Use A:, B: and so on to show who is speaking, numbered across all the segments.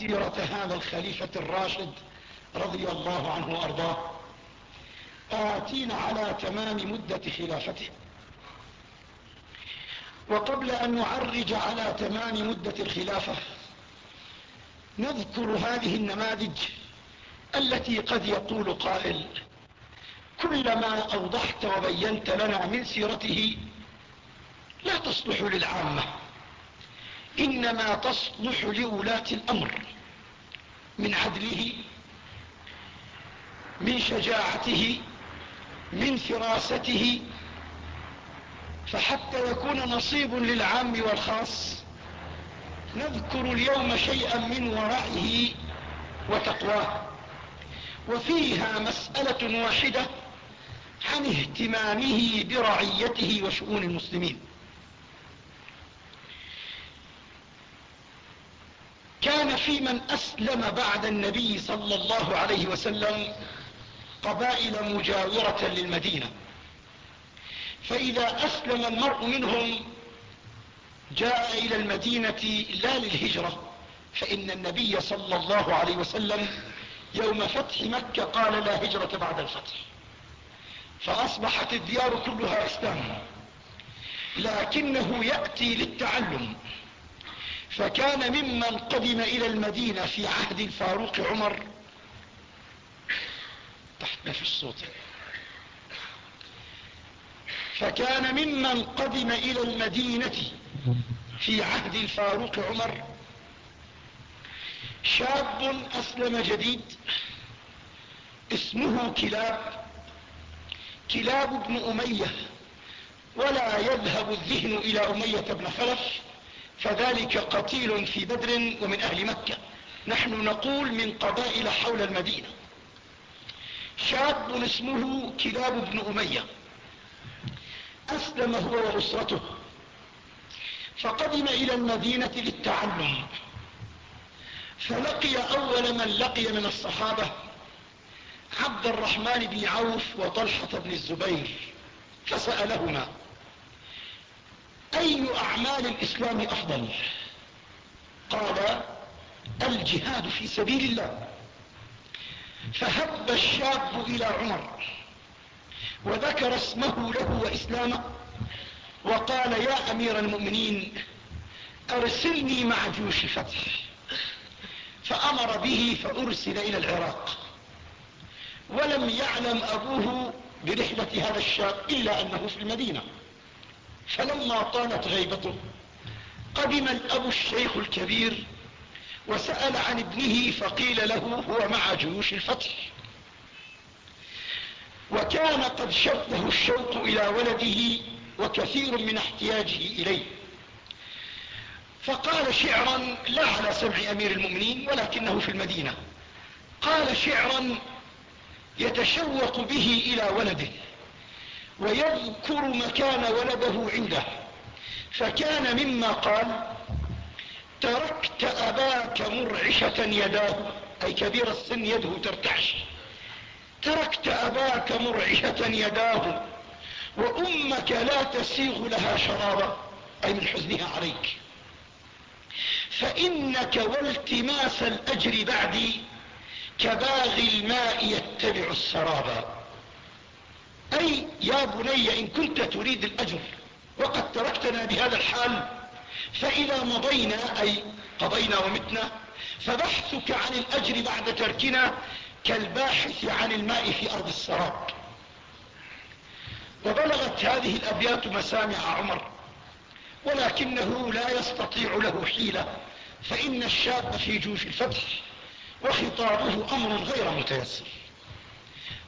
A: سيرة هذا الخليفة الراشد رضي الله عنه وأرضاه آتين على تمام مدة خلافته. وقبل أن نعرج على تمام مدة الخلافة نذكر هذه النماذج التي قد يقول قائل كلما أوضحت وبينت لنا من سيرته لا تصلح للعامة. إنما تصلح لولاة الأمر من عدله من شجاعته من فراسته فحتى يكون نصيب للعام والخاص نذكر اليوم شيئا من ورعه وتقواه. وفيها مسألة واحدة عن اهتمامه برعيته وشؤون المسلمين. كان في من أسلم بعد النبي صلى الله عليه وسلم قبائل مجاورة للمدينة. فإذا أسلم المرء منهم جاء إلى المدينة لا للهجرة فإن النبي صلى الله عليه وسلم يوم فتح مكة قال لا هجرة بعد الفتح. فأصبحت الديار كلها إسلام. لكنه يأتي للتعلم. فكان ممن قدم إلى المدينة في عهد الفاروق عمر. تحت في الصوت. فكان ممن قدم إلى المدينة في عهد الفاروق عمر. شاب أسلم جديد اسمه كلاب. كلاب بن أمية ولا يذهب الذهن إلى أمية بن خلف. فذلك قتيل في بدر ومن أهل مكة. نحن نقول من قبائل حول المدينة. شاب اسمه كلاب بن أمية. أسلم هو وأسرته. فقدم إلى المدينة للتعلم. فلقي أول من لقي من الصحابة عبد الرحمن بن عوف وطلحة بن الزبير. فسألهما. أي أعمال الإسلام أفضل؟ قال الجهاد في سبيل الله. فهب الشاب إلى عمر وذكر اسمه له وإسلامه وقال يا أمير المؤمنين أرسلني مع جيوش الفتح. فأمر به فأرسل إلى العراق. ولم يعلم أبوه برحلة هذا الشاب إلا أنه في المدينة. فلما طالت غيبته قدم الأب الشيخ الكبير وسأل عن ابنه فقيل له هو مع جيوش الفتح. وكان قد شده الشوق إلى ولده وكثير من احتياجه إليه. فقال شعرا لا على سمع أمير المؤمنين ولكنه في المدينة. قال شعرا يتشوق به إلى ولده. ويذكر مكان ولده عنده. فكان مما قال تركت أباك مرعشة يداه. أي كبير السن يده ترتعش. تركت أباك مرعشة يداه وأمك لا تسيغ لها شرابا. أي من حزنها عليك. فإنك والتماس الأجر بعدي كباغي الماء يتبع السرابا. أي يا بني إن كنت تريد الأجر وقد تركتنا بهذا الحال فإذا مضينا أي قضينا ومتنا فبحثك عن الأجر بعد تركنا كالباحث عن الماء في أرض السراب. وبلغت هذه الأبيات مسامع عمر ولكنه لا يستطيع له حيلة فإن الشاب في جوش الفتح وخطابه أمر غير متيسر.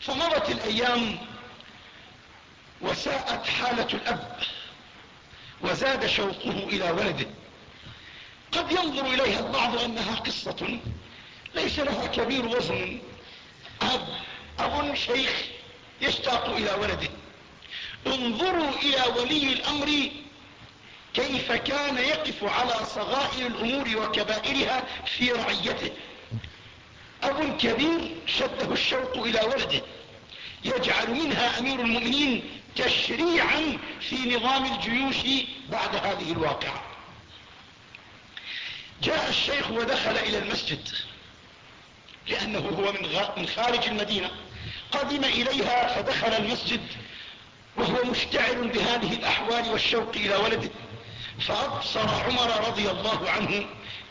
A: فمضت الأيام وساءت حالة الأب وزاد شوقه إلى ولده. قد ينظر إليها البعض أنها قصة ليس لها كبير وزن. أب أب شيخ يشتاق إلى ولده. انظروا إلى ولي الأمر كيف كان يقف على صغائر الأمور وكبائرها في رعيته. أب كبير شده الشوق إلى ولده. يجعل منها أمير المؤمنين تشريعا في نظام الجيوش بعد هذه الواقعة. جاء الشيخ ودخل إلى المسجد لأنه هو من خارج المدينة. قدم إليها فدخل المسجد وهو مشتعل بهذه الأحوال والشوق إلى ولده. فأبصر عمر رضي الله عنه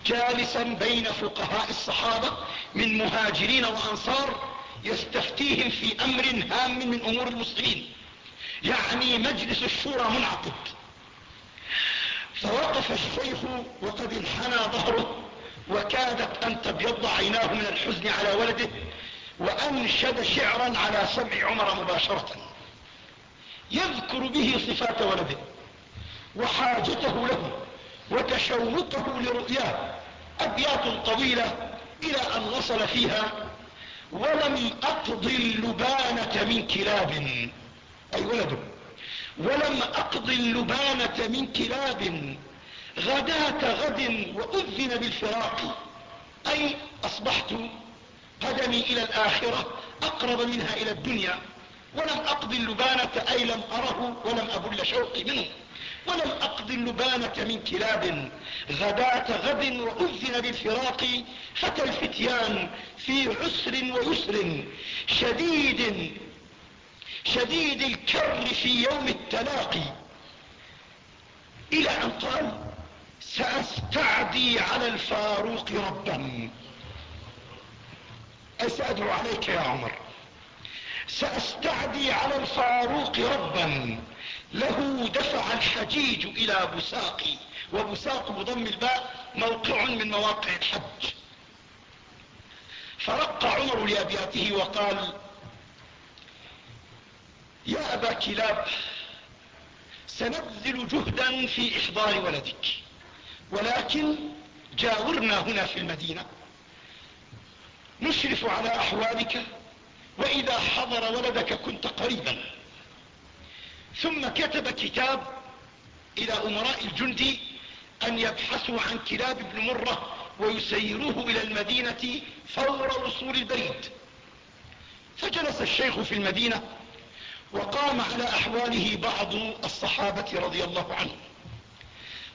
A: جالسا بين فقهاء الصحابة من مهاجرين وأنصار يستفتيهم في أمر هام من أمور المسلمين. يعني مجلس الشورى منعقد. فوقف الشيخ وقد انحنى ظهره وكادت أن تبيض عيناه من الحزن على ولده وأنشد شعرا على سمع عمر مباشرة. يذكر به صفات ولده وحاجته له وتشوقه لرؤياه أبيات طويلة إلى أن وصل فيها ولم أقضي اللبانة من كلاب. أي ولده ولم أقضي اللبانة من كلاب. غداة غد وأذن بالفراق. أي أصبحت قدمي إلى الآخرة أقرب منها إلى الدنيا. ولم أقضي اللبانة أي لم أره ولم أبل شوقي منه. ولم أقضي اللبانة من كلاب. غداة غد وأذن بالفراق فتى الفتيان في عسر ويسر. شديد شديد الكر في يوم التلاقي إلى أن قال سأستعدي على الفاروق ربا. أي سأدعو عليك يا عمر. سأستعدي على الفاروق ربا. له دفع الحجيج إلى بساقي وبساق بضم الباء موقع من مواقع الحج. فرق عمر لأبياته وقال يا أبا كلاب سنبذل جهدا في إحضار ولدك ولكن جاورنا هنا في المدينة. نشرف على أحوالك وإذا حضر ولدك كنت قريبا. ثم كتب كتاب إلى أمراء الجند أن يبحثوا عن كلاب ابن مرة ويسيروه إلى المدينة فور وصول البريد فجلس الشيخ في المدينة وقام على أحواله بعض الصحابة رضي الله عنهم.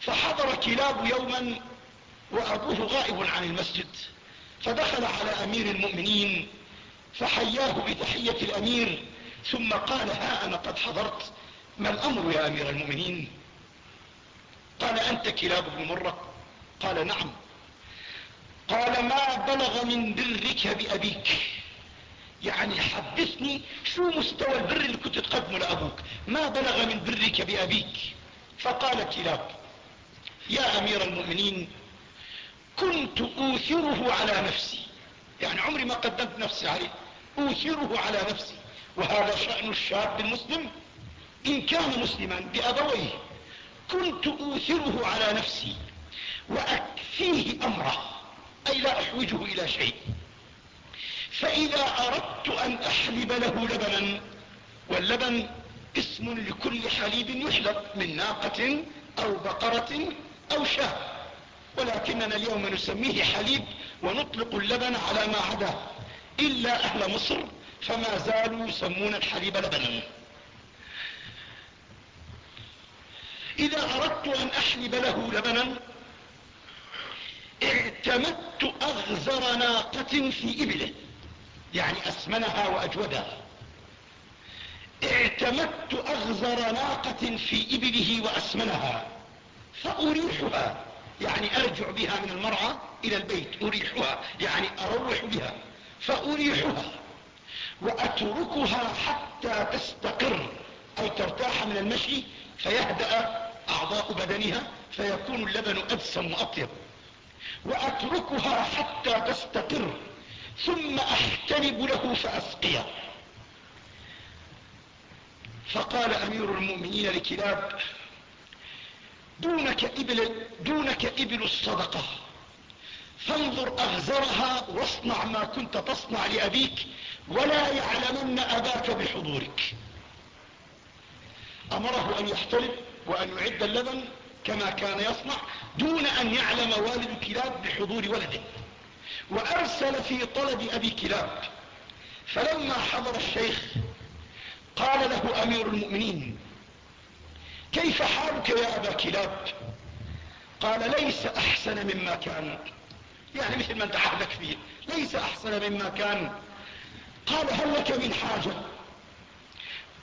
A: فحضر كلاب يوما وأبوه غائب عن المسجد. فدخل على أمير المؤمنين فحياه بتحية الأمير ثم قال ها أنا قد حضرت ما الأمر يا أمير المؤمنين؟ قال أنت كلاب بن مرة. قال نعم. قال ما بلغ من برك بأبيك. يعني حدثني شو مستوى البر اللي كنت تقدمه لأبوك. ما بلغ من برك بأبيك. فقال كلاب يا أمير المؤمنين كنت أوثره على نفسي. يعني عمري ما قدمت نفسي عليه. أوثره على نفسي. وهذا شأن الشاب المسلم. إن كان مسلما بأبويه كنت أوثره على نفسي وأكفيه أمره أي لا أحوجه إلى شيء. فإذا أردت أن أحلب له لبنا واللبن اسم لكل حليب يحلب من ناقة أو بقرة أو شاة. ولكننا اليوم نسميه حليب ونطلق اللبن على ما عداه إلا أهل مصر فما زالوا يسمون الحليب لبنا. إذا أردت أن أحلب له لبنا اعتمدت أغزر ناقة في إبله يعني أسمنها وأجودها اعتمدت أغزر ناقة في إبله وأسمنها فأريحها يعني أرجع بها من المرعى إلى البيت أريحها يعني أروح بها فأريحها وأتركها حتى تستقر أي ترتاح من المشي فيهدأ أعضاء بدنها فيكون اللبن أدسم وأطيب. وأتركها حتى تستقر ثم أحتلب له فأسقيه فقال أمير المؤمنين لكلاب دونك إبل, دونك إبل الصدقة. فانظر أغزرها واصنع ما كنت تصنع لأبيك ولا يعلمن أباك بحضورك. أمره أن يحتلب وأن يعد اللبن كما كان يصنع دون أن يعلم والد كلاب بحضور ولده. وأرسل في طلب أبي كلاب. فلما حضر الشيخ قال له أمير المؤمنين كيف حالك يا أبا كلاب؟ قال ليس أحسن مما كان. يعني مثل ما انت عهدك فيه ليس أحسن مما كان. قال هل لك من حاجة؟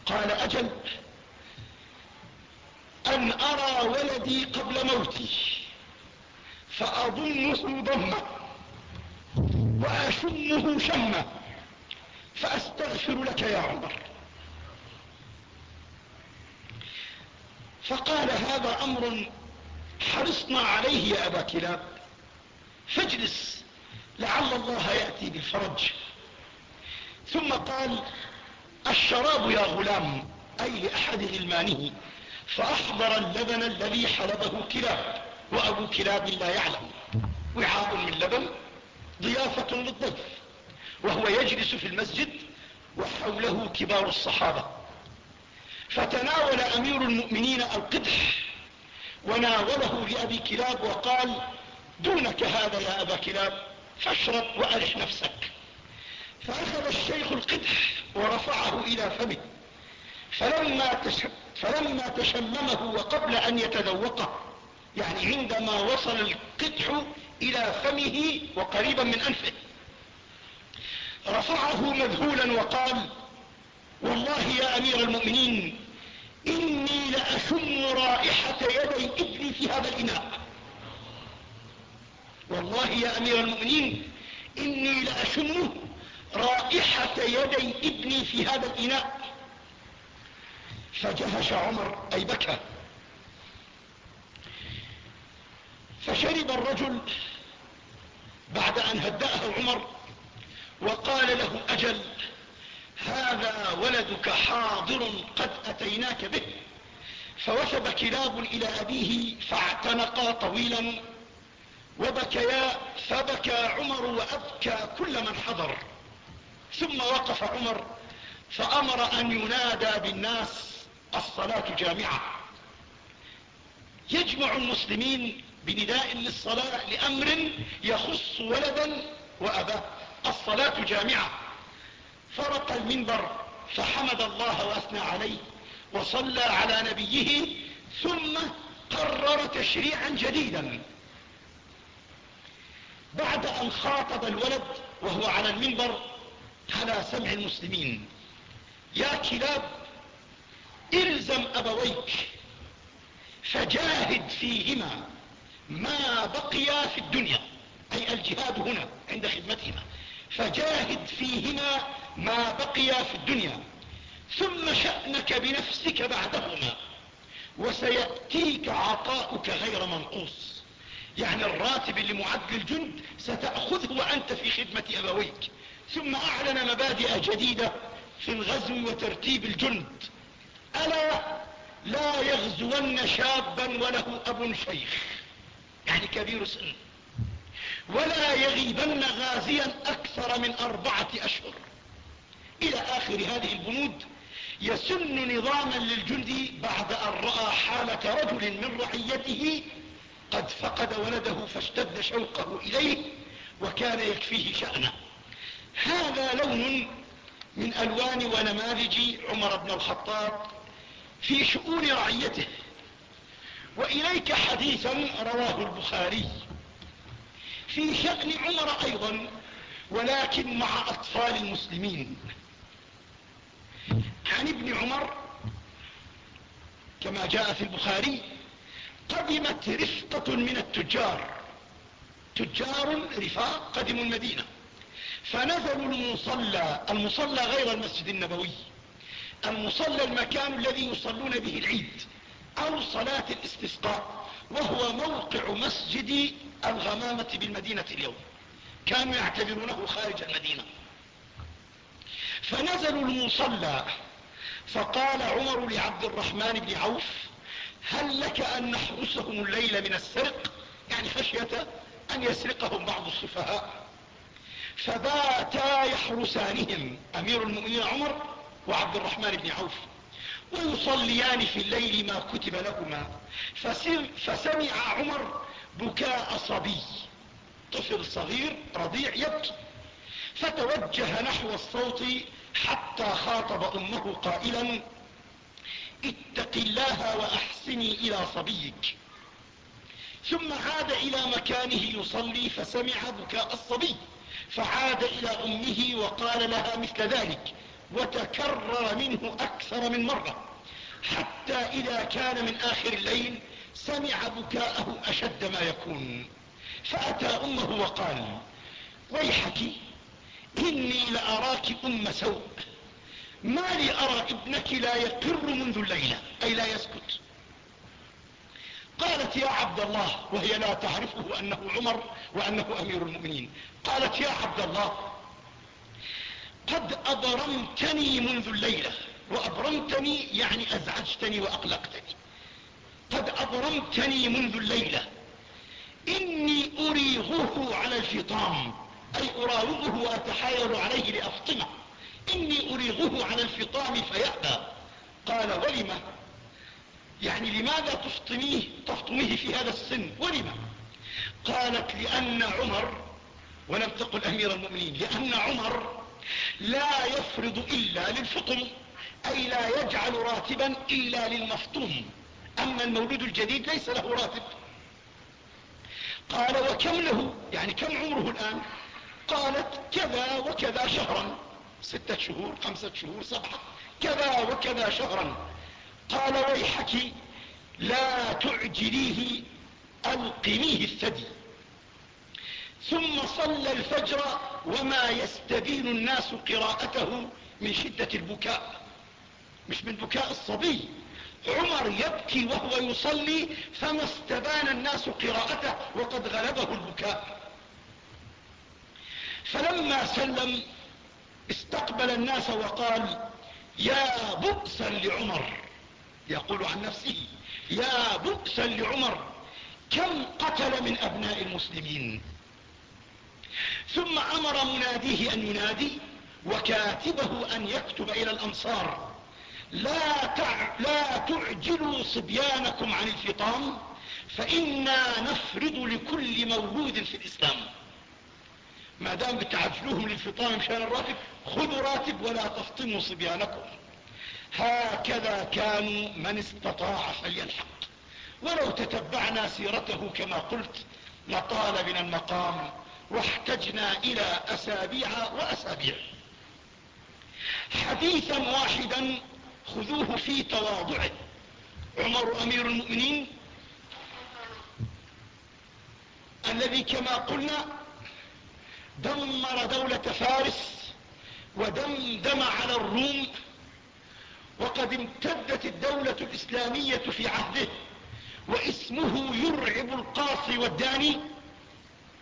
A: قال أجل. ان أرى ولدي قبل موتي فاضمه ضمة واشمه شمة فأستغفر لك يا عمر. فقال هذا أمر حرصنا عليه يا أبا كلاب فاجلس لعل الله يأتي بالفرج. ثم قال الشراب يا غلام أي لأحد غلمانه فاحضر اللبن الذي حلبه كلاب وأبو كلاب لا يعلم. وعاء من لبن ضيافة للضيف. وهو يجلس في المسجد وحوله كبار الصحابة. فتناول أمير المؤمنين القدح وناوله لأبي كلاب وقال دونك هذا يا أبا كلاب فاشرب وأرح نفسك. فأخذ الشيخ القدح ورفعه إلى فمه. فلما, فلما تشممه وقبل أن يتذوقه يعني عندما وصل القدح إلى فمه وقريبا من أنفه رفعه مذهولا وقال والله يا أمير المؤمنين إني لأشم رائحة يدي ابني في هذا الإناء. والله يا أمير المؤمنين إني لاشم رائحة يدي ابني في هذا الإناء. فجهش عمر أي بكى. فشرب الرجل بعد أن هدأه عمر وقال له أجل هذا ولدك حاضر قد أتيناك به. فوثب كلاب إلى أبيه فاعتنقا طويلا. وبكيا فبكى عمر وأبكى كل من حضر. ثم وقف عمر فأمر أن ينادى بالناس الصلاة جامعة. يجمع المسلمين بنداء للصلاة لأمر يخص ولدا وأباه. الصلاة جامعة. فرق المنبر فحمد الله وأثنى عليه وصلى على نبيه ثم قرر تشريعا جديدا. بعد أن خاطب الولد وهو على المنبر على سمع المسلمين يا كلاب إلزم أبويك فجاهد فيهما ما بقيا في الدنيا أي الجهاد هنا عند خدمتهما فجاهد فيهما ما بقيا في الدنيا ثم شأنك بنفسك بعدهما وسيأتيك عطاؤك غير منقوص. يعني الراتب اللي معد للجند ستأخذه وأنت في خدمة أبويك ثم أعلن مبادئ جديدة في الغزو وترتيب الجند. ألا لا يغزون شابا وله أب شيخ يعني كبير سن. ولا يغيبن غازيا أكثر من أربعة أشهر. إلى آخر هذه البنود يسن نظاما للجند بعد أن رأى حالة رجل من رعيته قد فقد ولده فاشتد شوقه إليه وكان يكفيه شأنه. هذا لون من ألوان ونماذج عمر بن الخطاب في شؤون رعيته. وإليك حديثا رواه البخاري. في شأن عمر أيضا ولكن مع أطفال المسلمين. عن ابن عمر كما جاء في البخاري قدمت رفقة من التجار. تجار رفاق قدموا المدينة. فنزلوا المصلى المصلى غير المسجد النبوي. المصلى المكان الذي يصلون به العيد أو صلاة الاستسقاء وهو موقع مسجد الغمامة بالمدينة اليوم. كانوا يعتبرونه خارج المدينة. فنزلوا المصلى فقال عمر لعبد الرحمن بن عوف هل لك أن نحرسهم الليل من السرق؟ يعني خشية أن يسرقهم بعض السفهاء. فباتا يحرسانهم. أمير المؤمنين عمر وعبد الرحمن بن عوف. ويصليان في الليل ما كتب لهما. فسمع عمر بكاء صبي. طفل صغير رضيع يبكي. فتوجه نحو الصوت حتى خاطب أمه قائلا اتق الله وأحسني إلى صبيك. ثم عاد إلى مكانه يصلي فسمع بكاء الصبي. فعاد إلى أمه وقال لها مثل ذلك. وتكرر منه أكثر من مرة. حتى إذا كان من آخر الليل سمع بكاءه أشد ما يكون. فأتى أمه وقال ويحك إني لأراك أم سوء. ما لي أرى ابنك لا يقر منذ الليلة أي لا يسكت. قالت يا عبد الله. وهي لا تعرفه أنه عمر وأنه أمير المؤمنين. قالت يا عبد الله قد أبرمتني منذ الليلة وأبرمتني يعني أزعجتني وأقلقتني. قد أبرمتني منذ الليلة. إني أريغه على الفطام أي أراوغه وأتحايل عليه لأفطمه إني أريغه على الفطام فيأبى. قال ولم؟ يعني لماذا تفطميه تفطميه في هذا السن؟ ولم؟ قالت لأن عمر ولم تقل أمير المؤمنين لأن عمر لا يفرض إلا للفطم أي لا يجعل راتبا إلا للمفطوم. أما المولود الجديد ليس له راتب. قال وكم له؟ يعني كم عمره الآن؟ قالت كذا وكذا شهرا. ستة شهور خمسة شهور سبعة. كذا وكذا شهرا. قال ويحك لا تعجليه القميه الثدي. ثم صلى الفجر وما يستبين الناس قراءته من شدة البكاء. مش من بكاء الصبي. عمر يبكي وهو يصلي فما استبان الناس قراءته وقد غلبه البكاء. فلما سلم استقبل الناس وقال يا بؤسا لعمر. يقول عن نفسه يا بؤسا لعمر كم قتل من أبناء المسلمين؟ ثم أمر مناديه أن ينادي وكاتبه أن يكتب إلى الأنصار. لا, تع... لا تعجلوا صبيانكم عن الفطام فإنا نفرض لكل مولود في الإسلام. ما دام بتعجلوهم للفطام مشان الراتب خذوا راتب ولا تفطموا صبيانكم. هكذا كانوا من استطاع فليلحق. ولو تتبعنا سيرته كما قلت لطال بنا المقام. واحتجنا إلى أسابيع وأسابيع. حديثا واحدا خذوه في تواضعه عمر أمير المؤمنين الذي كما قلنا دمر دولة فارس ودمدم على الروم وقد امتدت الدولة الإسلامية في عهده واسمه يرعب القاصي والداني.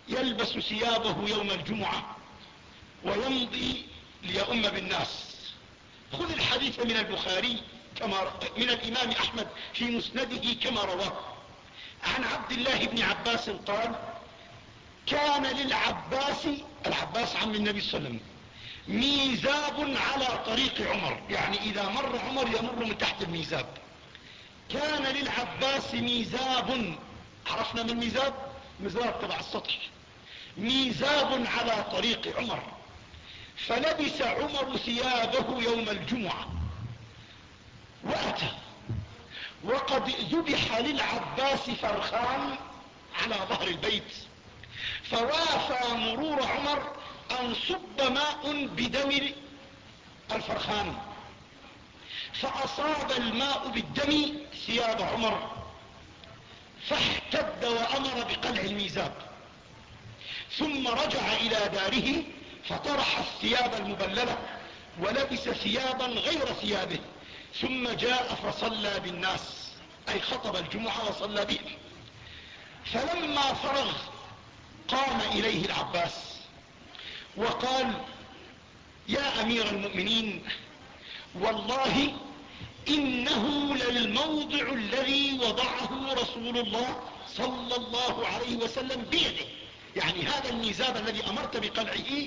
A: يلبس ثيابه يوم الجمعة ويمضي ليؤم بالناس. خذ الحديث من البخاري كما من الإمام أحمد في مسنده كما رواه. عن عبد الله بن عباس قال كان للعباس العباس عم النبي صلى الله عليه وسلم ميزاب على طريق عمر. يعني إذا مر عمر يمر من تحت الميزاب. كان للعباس ميزاب. عرفنا من ميزاب؟ ميزاب تبع السطح. ميزاب على طريق عمر. فلبس عمر ثيابه يوم الجمعة. وأتى. وقد ذبح للعباس فرخان على ظهر البيت. فوافى مرور عمر أن صب ماء بدم الفرخان. فأصاب الماء بالدم ثياب عمر. فاحتد وأمر بقلع الميزاب ثم رجع إلى داره فطرح الثياب المبللة ولبس ثيابا غير ثيابه. ثم جاء فصلى بالناس أي خطب الجمعة وصلى بهم. فلما فرغ قام إليه العباس وقال يا أمير المؤمنين والله إنه للموضع الذي وضعه رسول الله صلى الله عليه وسلم بيده. يعني هذا الميزاب الذي أمرت بقلعه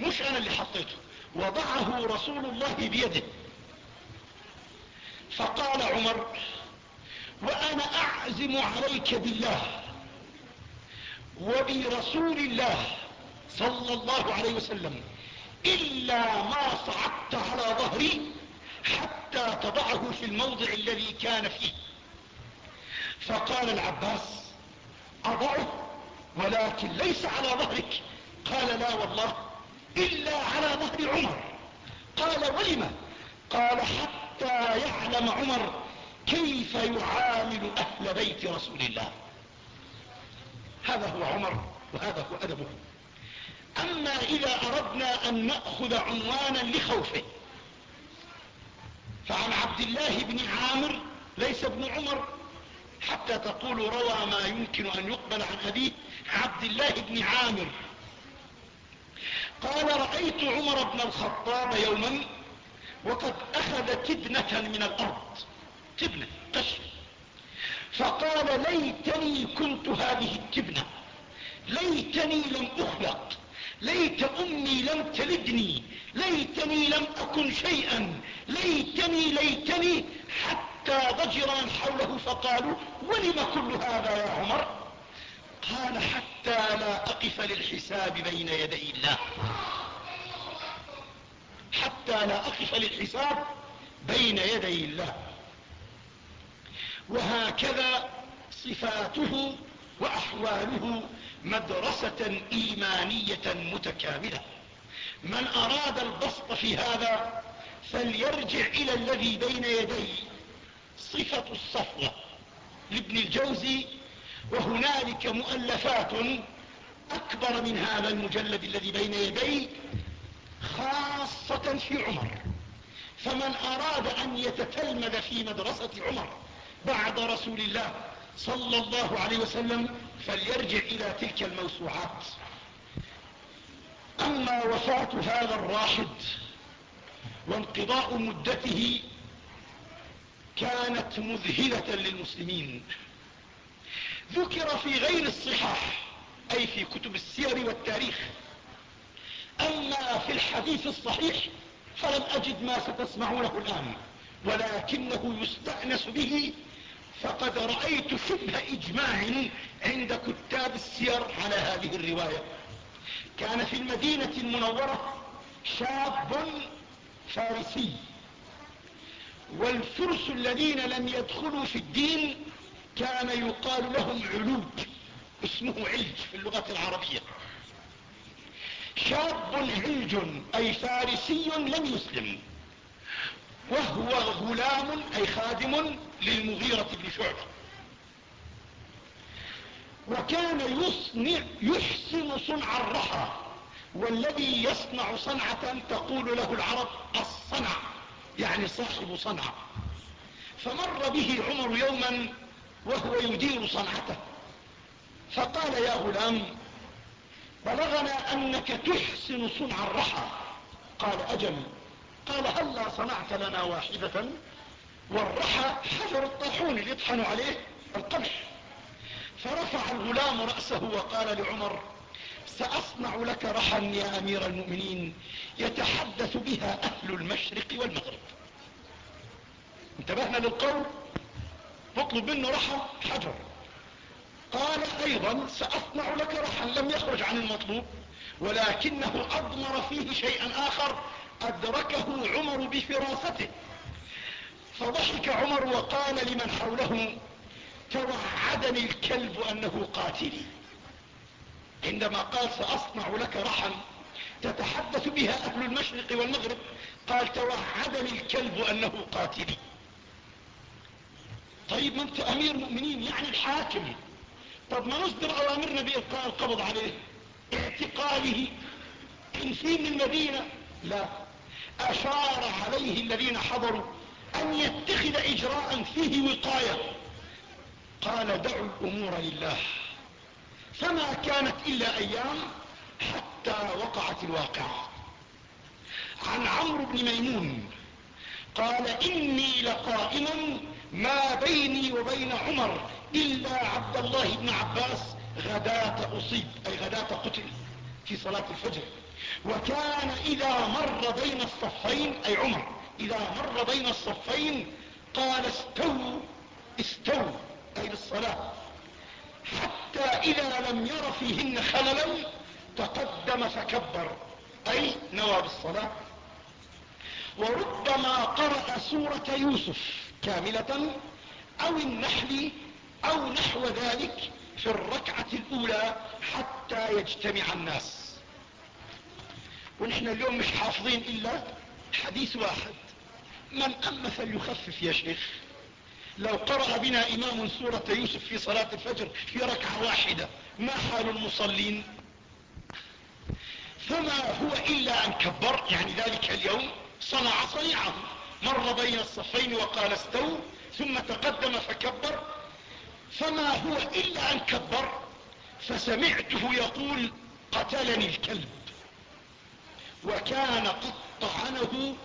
A: مش أنا اللي حطيته وضعه رسول الله بيده. فقال عمر وأنا أعزم عليك بالله وبرسول الله صلى الله عليه وسلم إلا ما صعدت على ظهري حتى تضعه في الموضع الذي كان فيه. فقال العباس أضعه ولكن ليس على ظهرك. قال لا والله إلا على ظهر عمر. قال ولم؟ قال حتى يعلم عمر كيف يعامل أهل بيت رسول الله. هذا هو عمر وهذا هو أدبه. أما إذا أردنا أن نأخذ عنوانا لخوفه فعن عبد الله بن عامر ليس ابن عمر حتى تقول روى ما يمكن أن يقبل عن أبيه عبد الله بن عامر. قال رأيت عمر بن الخطاب يوما وقد أخذ تبنة من الأرض تبنة قشر فقال ليتني كنت هذه التبنة ليتني لم أخلق. ليت أمي لم تلدني ليتني لم أكن شيئا ليتني ليتني حتى ضجرا حوله فقالوا ولم كل هذا يا عمر؟ قال حتى لا أقف للحساب بين يدي الله. حتى لا أقف للحساب بين يدي الله. وهكذا صفاته وأحواله مدرسة إيمانية متكاملة. من أراد البسط في هذا فليرجع إلى الذي بين يدي صفة الصفوة لابن الجوزي وهنالك مؤلفات أكبر من هذا المجلد الذي بين يدي خاصة في عمر. فمن أراد أن يتتلمذ في مدرسة عمر بعد رسول الله صلى الله عليه وسلم فليرجع إلى تلك الموسوعات. أما وفاة هذا الراحد وانقضاء مدته كانت مذهلة للمسلمين. ذكر في غير الصحاح أي في كتب السير والتاريخ أما في الحديث الصحيح فلم أجد ما ستسمعونه الآن ولكنه يستأنس به فقد رأيت شبه إجماع عند كتاب السير على هذه الرواية. كان في المدينة المنورة شاب فارسي والفرس الذين لم يدخلوا في الدين كان يقال لهم علوج اسمه علج في اللغة العربية. شاب علج أي فارسي لم يسلم. وهو غلام أي خادم للمغيرة بن شعبة. وكان يصنع يحسن صنع الرحى والذي يصنع صنعة تقول له العرب الصنع يعني صاحب صنعة فمر به عمر يوما وهو يدير صنعته. فقال يا غلام بلغنا أنك تحسن صنع الرحى. قال أجل. قال هلا صنعت لنا واحدة والرحى حجر الطاحون اللي يطحن عليه القمح. فرفع الغلام رأسه وقال لعمر سأصنع لك رحا يا أمير المؤمنين يتحدث بها أهل المشرق والمغرب. انتبهنا للقول؟ تطلب منه رحى حجر. قال أيضا سأصنع لك رحا لم يخرج عن المطلوب. ولكنه أضمر فيه شيئا آخر أدركه عمر بفراسته. فضحك عمر وقال لمن حوله توعدني الكلب أنه قاتلي. عندما قال سأصنع لك رحا تتحدث بها أهل المشرق والمغرب قال توعدني الكلب أنه قاتلي. طيب ما أنت أمير مؤمنين يعني الحاكم. طب ما نصدر أوامرنا بإلقاء القبض عليه؟ اعتقاله تنفيه من المدينة؟ لا. أشار عليه الذين حضروا أن يتخذ إجراء فيه وقاية. قال دعوا الأمور لله. فما كانت إلا أيام حتى وقعت الواقعة. عن عمرو بن ميمون قال إني لقائم ما بيني وبين عمر إلا عبد الله بن عباس غداة أصيب أي غداة قتل في صلاة الفجر. وكان إذا مر بين الصفين أي عمر إذا مر بين الصفين قال استووا استووا أي للصلاة. حتى إذا لم ير فيهن خللا تقدم فكبر أي نوى بالصلاة. وربما قرأ سورة يوسف كاملة أو النحل أو نحو ذلك. في الركعة الأولى حتى يجتمع الناس. ونحن اليوم مش حافظين إلا حديث واحد. من أما فليخفف يا شيخ. لو قرأ بنا إمام سورة يوسف في صلاة الفجر في ركعة واحدة ما حال المصلين؟ فما هو إلا أن كبر يعني ذلك اليوم صنع صنيعه مر بين الصفين وقال استو ثم تقدم فكبر فما هو إلا أن كبر فسمعته يقول قتلني الكلب. وكان قد طعنه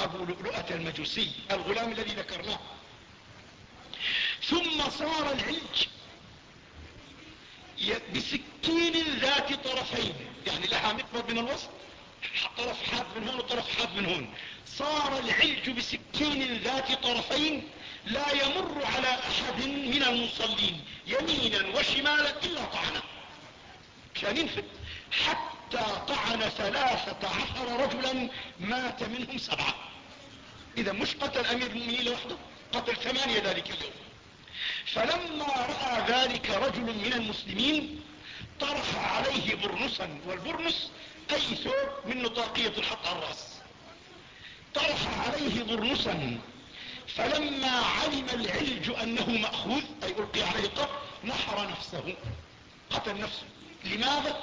A: أبو لؤلؤة المجوسي الغلام الذي ذكرناه. ثم صار العلج بسكين ذات طرفين. يعني لها مقبض من الوسط طرف حاد من هون وطرف حاد من هون. صار العلج بسكين ذات طرفين لا يمر على أحد من المصلين يمينا وشمالا إلا طعنه كان ينفذ حتى طعن ثلاثة عشر رجلا مات منهم سبعة. إذا مش قتل أمير المؤمنين لوحده قتل ثمانية ذلك اليوم. فلما رأى ذلك رجل من المسلمين طرح عليه برنسا والبرنس اي ثوب من نطاقية الحط على الراس. طرح عليه برنسا فلما علم العلج أنه مأخوذ أي ألقي عليه قبر نحر نفسه. قتل نفسه. لماذا؟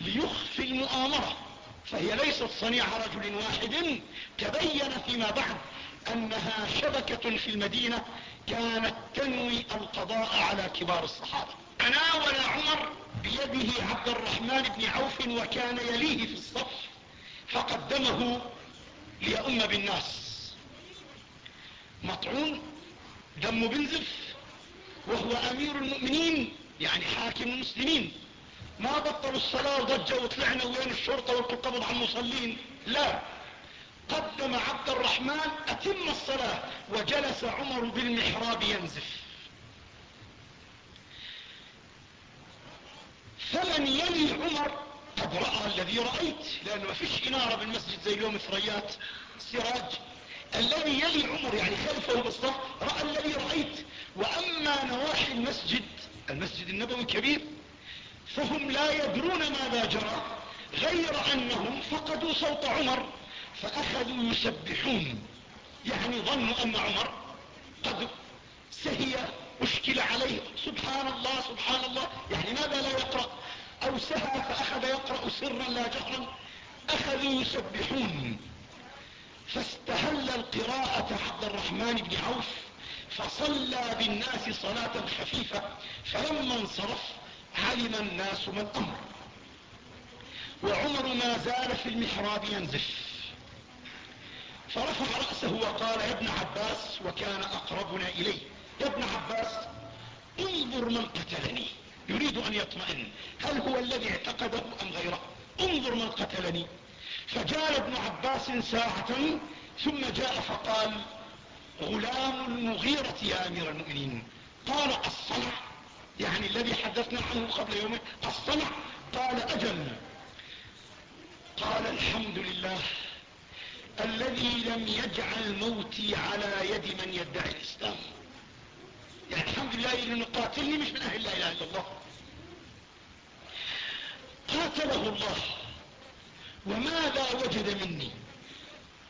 A: ليخفي المؤامرة. فهي ليست صنيع رجل واحد. تبين فيما بعد أنها شبكة في المدينة كانت تنوي القضاء على كبار الصحابة. تناول عمر بيده عبد الرحمن بن عوف وكان يليه في الصف فقدمه ليؤم بالناس. مطعون دمه بنزف وهو أمير المؤمنين يعني حاكم المسلمين. ما بطلوا الصلاة وضجوا وطلعنا وين الشرطة والقبض على المصلين؟ لا. قدم عبد الرحمن أتم الصلاة وجلس عمر بالمحراب ينزف. فمن يلي عمر قد رأى الذي رأيت لأنه ما فيش إنارة بالمسجد زي اليوم ثريات سراج. الذي يلي عمر يعني خلفه بالصف رأى الذي رأيت. وأما نواحي المسجد المسجد النبوي كبير فهم لا يدرون ماذا جرى غير أنهم فقدوا صوت عمر فأخذوا يسبحون. يعني ظنوا أن عمر قد سهي أشكل عليه سبحان الله سبحان الله. يعني ماذا لا يقرأ؟ أو سهى فأخذ يقرأ سرا لا جهرا. أخذوا يسبحون. فاستهل القراءة عبد الرحمن بن عوف فصلى بالناس صلاة خفيفة فلما انصرف علم الناس ما الأمر وعمر ما زال في المحراب ينزف. فرفع رأسه وقال يا ابن عباس وكان أقربنا إليه. يا ابن عباس انظر من قتلني. يريد أن يطمئن. هل هو الذي اعتقده أم غيره؟ انظر من قتلني. فجاء ابن عباس ساعة ثم جاء فقال غلام المغيرة يا أمير المؤمنين قال الصنع. يعني الذي حدثنا عنه قبل يومين الصنع. قال أجل. قال الحمد لله الذي لم يجعل موتي على يد من يدعي الإسلام. يعني الحمد لله إنه قاتلني مش من أهل لا إله إلا الله. قاتله الله. وماذا وجد مني؟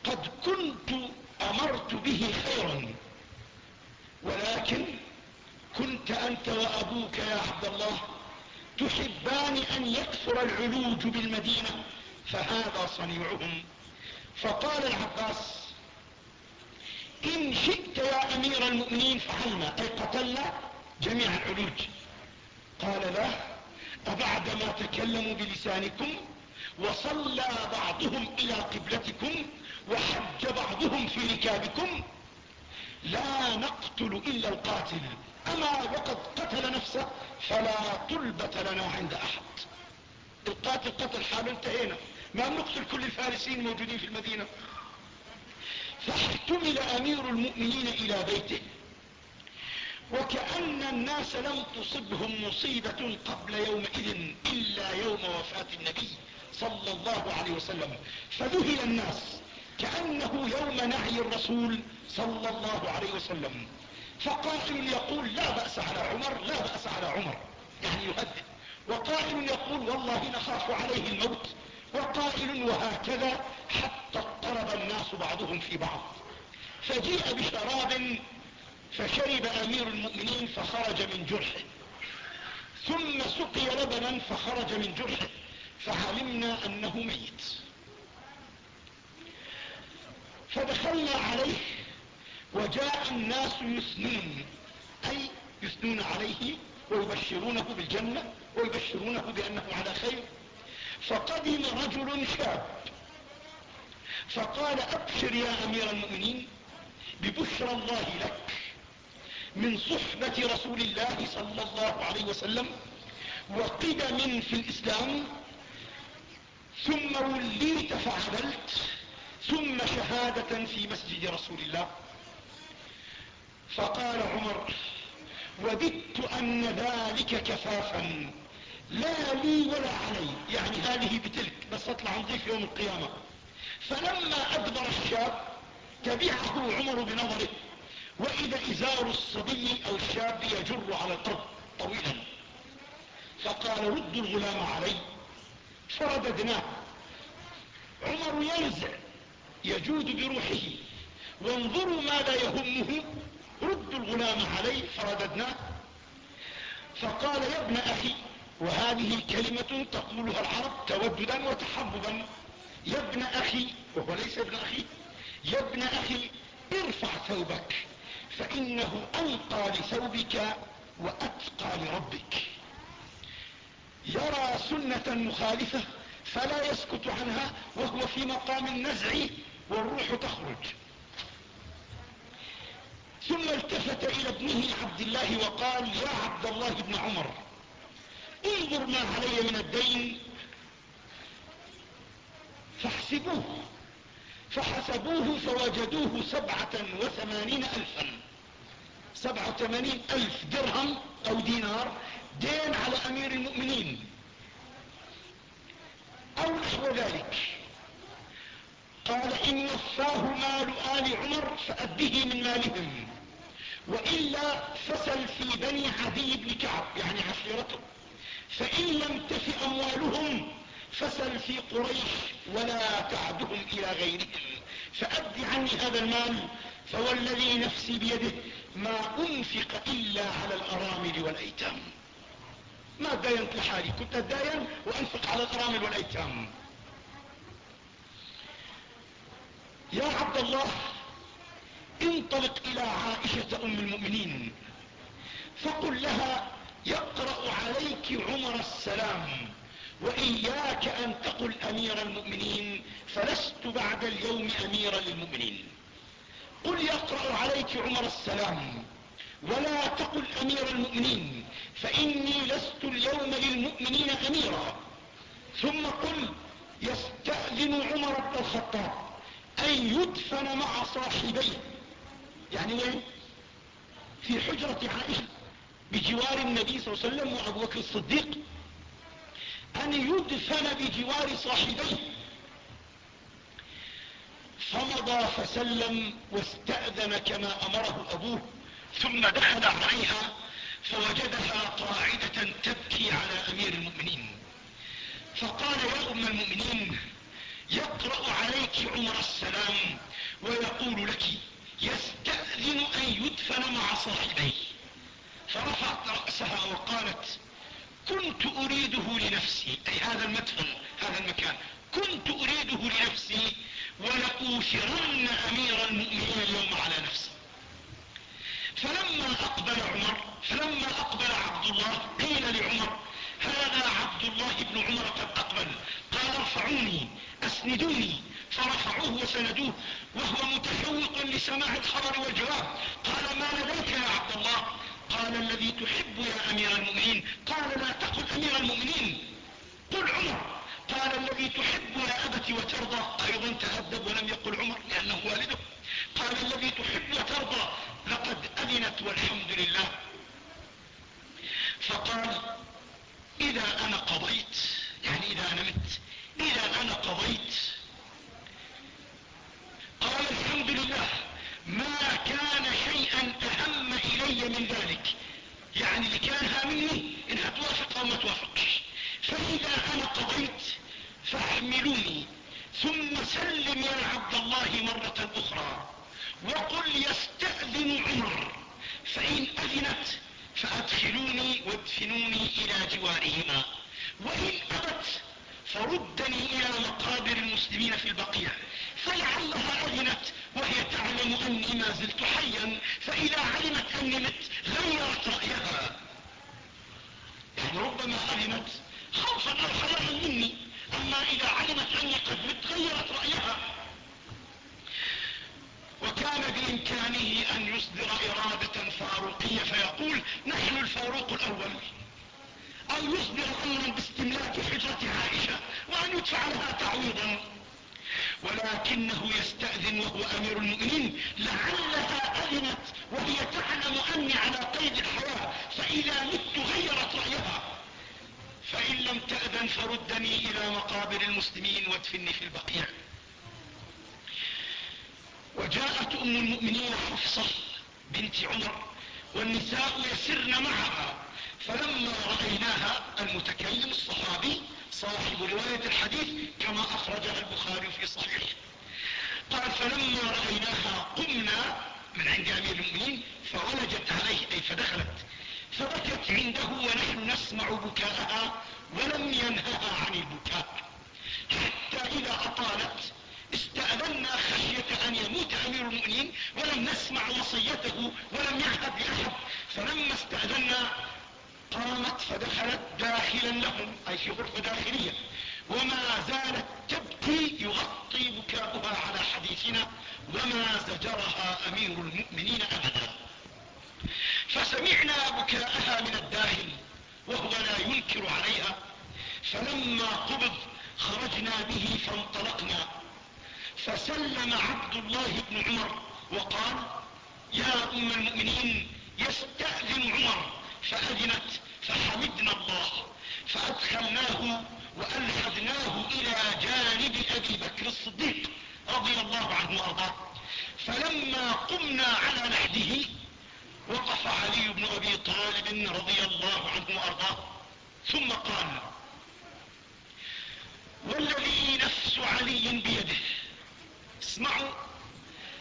A: قد كنت أمرت به خيرا ولكن كنت أنت وأبوك يا عبد الله تحبان أن يكثر العلوج بالمدينة فهذا صنيعهم. فقال العباس إن شئت يا أمير المؤمنين فعلنا أي قتلنا جميع العلوج. قال لا أبعدما تكلموا بلسانكم وصلى بعضهم إلى قبلتكم وحج بعضهم في ركابكم. لا نقتل إلا القاتل. أما وقد قتل نفسه فلا طلبة لنا عند أحد. القاتل قتل حاله انتهينا. ما نقتل كل الفارسين موجودين في المدينة. فاحتمل أمير المؤمنين إلى بيته. وكأن الناس لم تصبهم مصيبة قبل يومئذ إلا يوم وفاة النبي. صلى الله عليه وسلم. فذهل الناس كأنه يوم نعي الرسول صلى الله عليه وسلم. فقائل يقول لا بأس على عمر لا بأس على عمر. يعني يهدد. وقائل يقول والله نخاف عليه الموت. وقائل وهكذا حتى اضطرب الناس بعضهم في بعض. فجيء بشراب فشرب أمير المؤمنين فخرج من جرحه. ثم سقي لبنا فخرج من جرحه. فعلمنا أنه ميت. فدخلنا عليه وجاء الناس يثنون أي يثنون عليه ويبشرونه بالجنة ويبشرونه بأنه على خير. فقدم رجل شاب فقال أبشر يا أمير المؤمنين ببشرى الله لك من صحبة رسول الله صلى الله عليه وسلم وقدم في الإسلام ثم وليت فعدلت ثم شهادة في مسجد رسول الله. فقال عمر وددت أن ذلك كفافا. لا لي ولا علي. يعني هذه بتلك بس أطلع نضيف يوم القيامة. فلما أدبر الشاب تبعه عمر بنظره. وإذا إزار الصبي أو الشاب يجر على الأرض طويلا. فقال ردوا الغلام علي. فرددناه عمر ينزع يجود بروحه. وانظروا ماذا يهمه. ردوا الغلام علي فرددناه. فقال يا ابن أخي وهذه كلمة تقولها العرب توددا وتحببا. يا ابن أخي وهو ليس ابن أخي يا ابن أخي ارفع ثوبك فإنه انقى لثوبك وأتقى لربك. يرى سنة مخالفة فلا يسكت عنها وهو في مقام النزع والروح تخرج. ثم التفت إلى ابنه عبد الله وقال يا عبد الله بن عمر انظر ما علي من الدين فاحسبوه فحسبوه فوجدوه سبعة وثمانين الفا. سبعة وثمانين ألف درهم أو دينار دين على أمير المؤمنين. أو نحو ذلك. قال إن وفاه مال آل عمر فأده من مالهم. وإلا فسل في بني عدي بن كعب يعني عشيرته. فإن لم تف أموالهم فسل في قريش ولا تعدهم إلى غيرهم. فأد عني هذا المال فوالذي نفسي بيده ما أنفق إلا على الأرامل والأيتام. ما داينت لحالي كنت اتداين وأنفق على الأرامل والأيتام. يا عبد الله انطلق إلى عائشة أم المؤمنين فقل لها يقرأ عليك عمر السلام وإياك أن تقل أمير المؤمنين فلست بعد اليوم أميرا للمؤمنين. قل يقرأ عليك عمر السلام. ولا تقل أمير المؤمنين فإني لست اليوم للمؤمنين أميرا. ثم قل يستأذن عمر بن الخطاب أن يدفن مع صاحبيه. يعني وين؟ في حجرة عائشة بجوار النبي صلى الله عليه وسلم وأبو بكر الصديق. أن يدفن بجوار صاحبيه. فمضى فسلم واستأذن كما أمره أبوه. ثم دخل عليها فوجدها قاعدة تبكي على أمير المؤمنين. فقال يا أم المؤمنين يقرأ عليك عمر السلام ويقول لك يستأذن أن يدفن مع صاحبيه. فرفعت رأسها وقالت كنت أريده لنفسي. أي هذا المدفن هذا المكان. كنت أريده لنفسي ولأوشرن أمير المؤمنين اليوم على نفسي. فلما أقبل عمر فلما أقبل عبد الله قيل لعمر هذا عبد الله بن عمر قد أقبل. قال ارفعوني أسندوني. فرفعوه وسندوه وهو متشوق لسماع الخبر والجواب. قال ما لديك يا عبد الله؟ قال الذي تحب يا أمير المؤمنين. قال لا تقل أمير المؤمنين. قل عمر. قال الذي تحب يا ابت وترضى. أيضا تهذب ولم يقل عمر لأنه والده. قال الذي تحب وترضى. لقد أذنت والحمد لله. فقال إذا أنا قضيت يعني إذا أنا مت إذا أنا قضيت. قال الحمد لله. ما كان شيئا أهم إلي من ذلك. يعني اللي كان هامني إنها فإذا أنا قضيت فأحملوني ثم سلم يا عبد الله مرة أخرى وقل يستأذن عمر فإن أذنت فأدخلوني وادفنوني إلى جوارهما وإن أبت فردني إلى مقابر المسلمين في البقيع فلعلها أذنت وهي تعلم أني ما زلت حيا فإذا علمت أني مت غيرت رأيها. يعني ربما أذنت خوفا أو حياء مني أما إذا علمت أني قد مت غيرت رأيها وكان بإمكانه أن يصدر إرادة فاروقية فيقول نحن الفاروق الأول أو يصدر أمرا باستملاك حجرة عائشة وأن يدفع لها تعويضا ولكنه يستأذن وهو أمير المؤمنين لعلها أذنت وهي تعلم أني على قيد الحياة فإذا مت غيرت رأيها. فإن لم تأذن فردني إلى مقابر المسلمين وادفني في البقيع. وجاءت أم المؤمنين حفصة بنت عمر والنساء يسرن معها فلما رأيناها المتكلم الصحابي صاحب رواية الحديث كما أخرجها البخاري في صحيحه قال فلما رأيناها قمنا من عند أمير المؤمنين فولجت عليه أي فدخلت فبكت عنده ونحن نسمع بكاءها ولم ينهها عن البكاء. حتى إذا أطالت استأذنا خشية أن يموت أمير المؤمنين ولم نسمع وصيته ولم يعهد لأحد. فلما استأذنا قامت فدخلت داخلا لهم أي في غرفة داخلية. وما زالت تبكي يغطي بكاؤها على حديثنا وما زجرها أمير المؤمنين أبدا. فسمعنا بكاءها من الداخل وهو لا ينكر عليها. فلما قبض خرجنا به فانطلقنا. فسلم عبد الله بن عمر وقال يا أم المؤمنين يستأذن عمر. فأذنت فحمدنا الله. فأدخلناه وألحدناه إلى جانب أبي بكر الصديق رضي الله عنه وأرضاه. فلما قمنا على لحده وقف علي بن أبي طالب رضي الله عنه وأرضاه. ثم قال والذي نفس علي بيده اسمعوا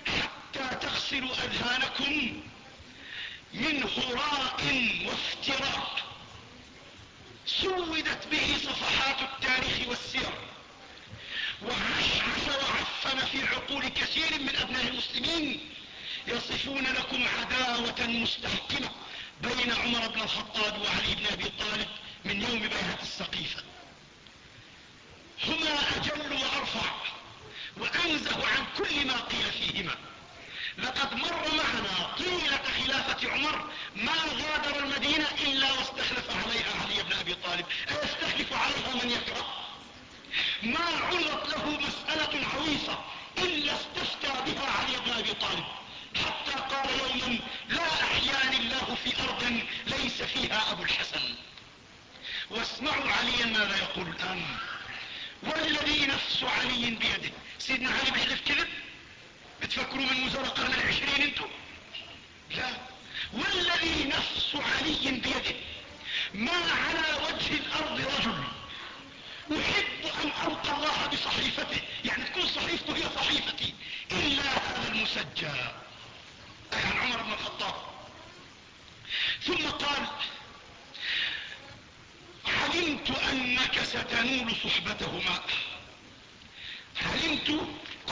A: حتى تغسلوا أذهانكم من هراء وافتراء سودت به صفحات التاريخ والسير وعشعش وعفن في عقول كثير من أبناء المسلمين يصفون لكم عداوة مستحكمة بين عمر بن الخطاب وعلي بن أبي طالب من يوم بيعة السقيفة. هما أجل وأرفع وأنزه عن كل ما قيل فيهما. لقد مر معنا طيلة خلافة عمر ما غادر المدينة إلا واستخلف عليها علي بن أبي طالب. أيستخلف عليها من يكره؟ ما عرضت له مسألة عويصة. عليا ماذا يقول الآن. والذي نفس علي بيده. سيدنا علي بيحلف كذب؟ بتفكروا من وزراء القرن العشرين أنتم؟ لا. والذي نفس علي بيده. ما على وجه الأرض رجل أحب أن القى الله بصحيفته. يعني تكون صحيفته هي صحيفتي. إلا هذا المسجى. عن عمر بن الخطاب. ثم قال علمت أنك ستنول صحبتهما. علمت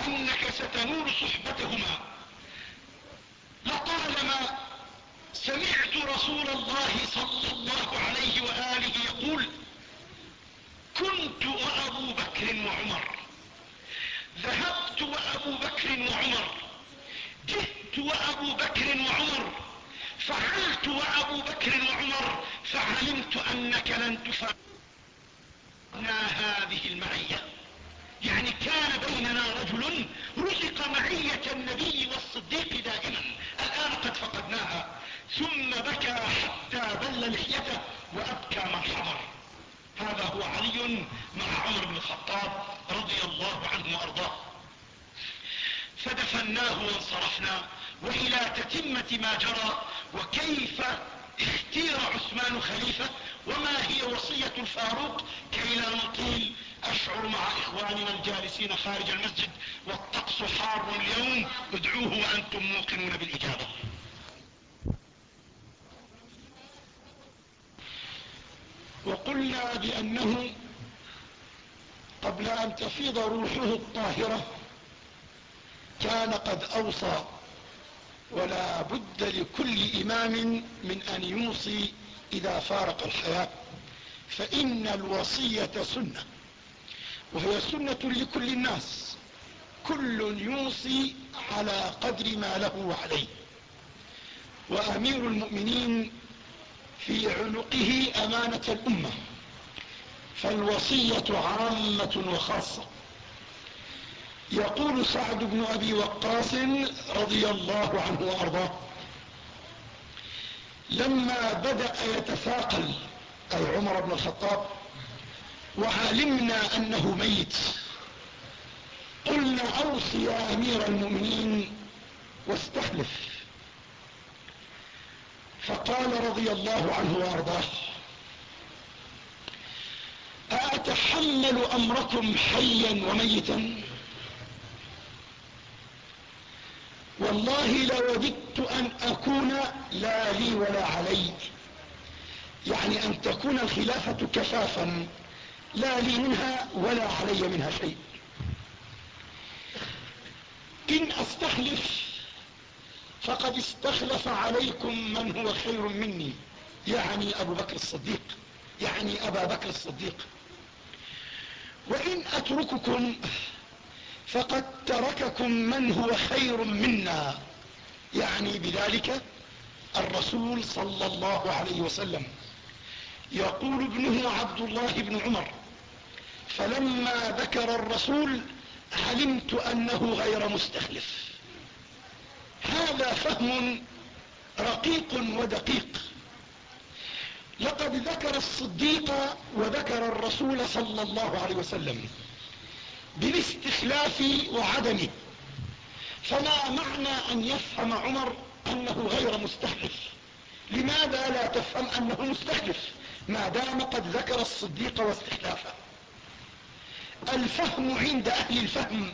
A: أنك ستنول صحبتهما. لطالما سمعت رسول الله صلى الله عليه وآله يقول كنت وأبو بكر وعمر. ذهبت وأبو بكر وعمر. جئت وأبو بكر وعمر. فعلت وابو بكر وعمر فعلمت انك لن تفعلنا هذه المعية. يعني كان بيننا رجل رزق معية النبي والصديق دائما. الآن قد فقدناها. ثم بكى حتى بل لحيته وأبكى من حضر. هذا هو علي مع عمر بن الخطاب رضي الله عنه وأرضاه. فدفناه وانصرفنا. وإلى تتمة ما جرى وكيف اختير عثمان خليفة وما هي وصية الفاروق كي لا نطيل نشعر مع إخواننا الجالسين خارج المسجد والطقس حار اليوم ادعوه وأنتم موقنون بالإجابة. وقلنا بأنه قبل أن تفيض روحه الطاهرة كان قد أوصى ولا بد لكل إمام من أن يوصي إذا فارق الحياة فإن الوصية سنة وهي سنة لكل الناس. كل يوصي على قدر ما له وعليه. وأمير المؤمنين في عنقه أمانة الأمة. فالوصية عامة وخاصة. يقول سعد بن أبي وقاص رضي الله عنه وأرضاه لما بدأ يتثاقل أي عمر بن الخطاب وعلمنا أنه ميت قلنا أوصي يا أمير المؤمنين واستخلف فقال رضي الله عنه وأرضاه أأتحمل أمركم حيا وميتا؟ والله لوددت أن أكون لا لي ولا علي يعني أن تكون الخلافة كفافا لا لي منها ولا علي منها شيء. إن أستخلف فقد استخلف عليكم من هو خير مني. يعني أبو بكر الصديق يعني أبا بكر الصديق. وإن أترككم فقد ترككم من هو خير منا. يعني بذلك الرسول صلى الله عليه وسلم يقول ابنه عبد الله بن عمر فلما ذكر الرسول علمت أنه غير مستخلف. هذا فهم رقيق ودقيق. لقد ذكر الصديق وذكر الرسول صلى الله عليه وسلم. بالاستخلاف وعدمه. فما معنى أن يفهم عمر أنه غير مستخلف لماذا لا تفهم أنه مستخلف ما دام قد ذكر الصديق واستخلافه. الفهم عند أهل الفهم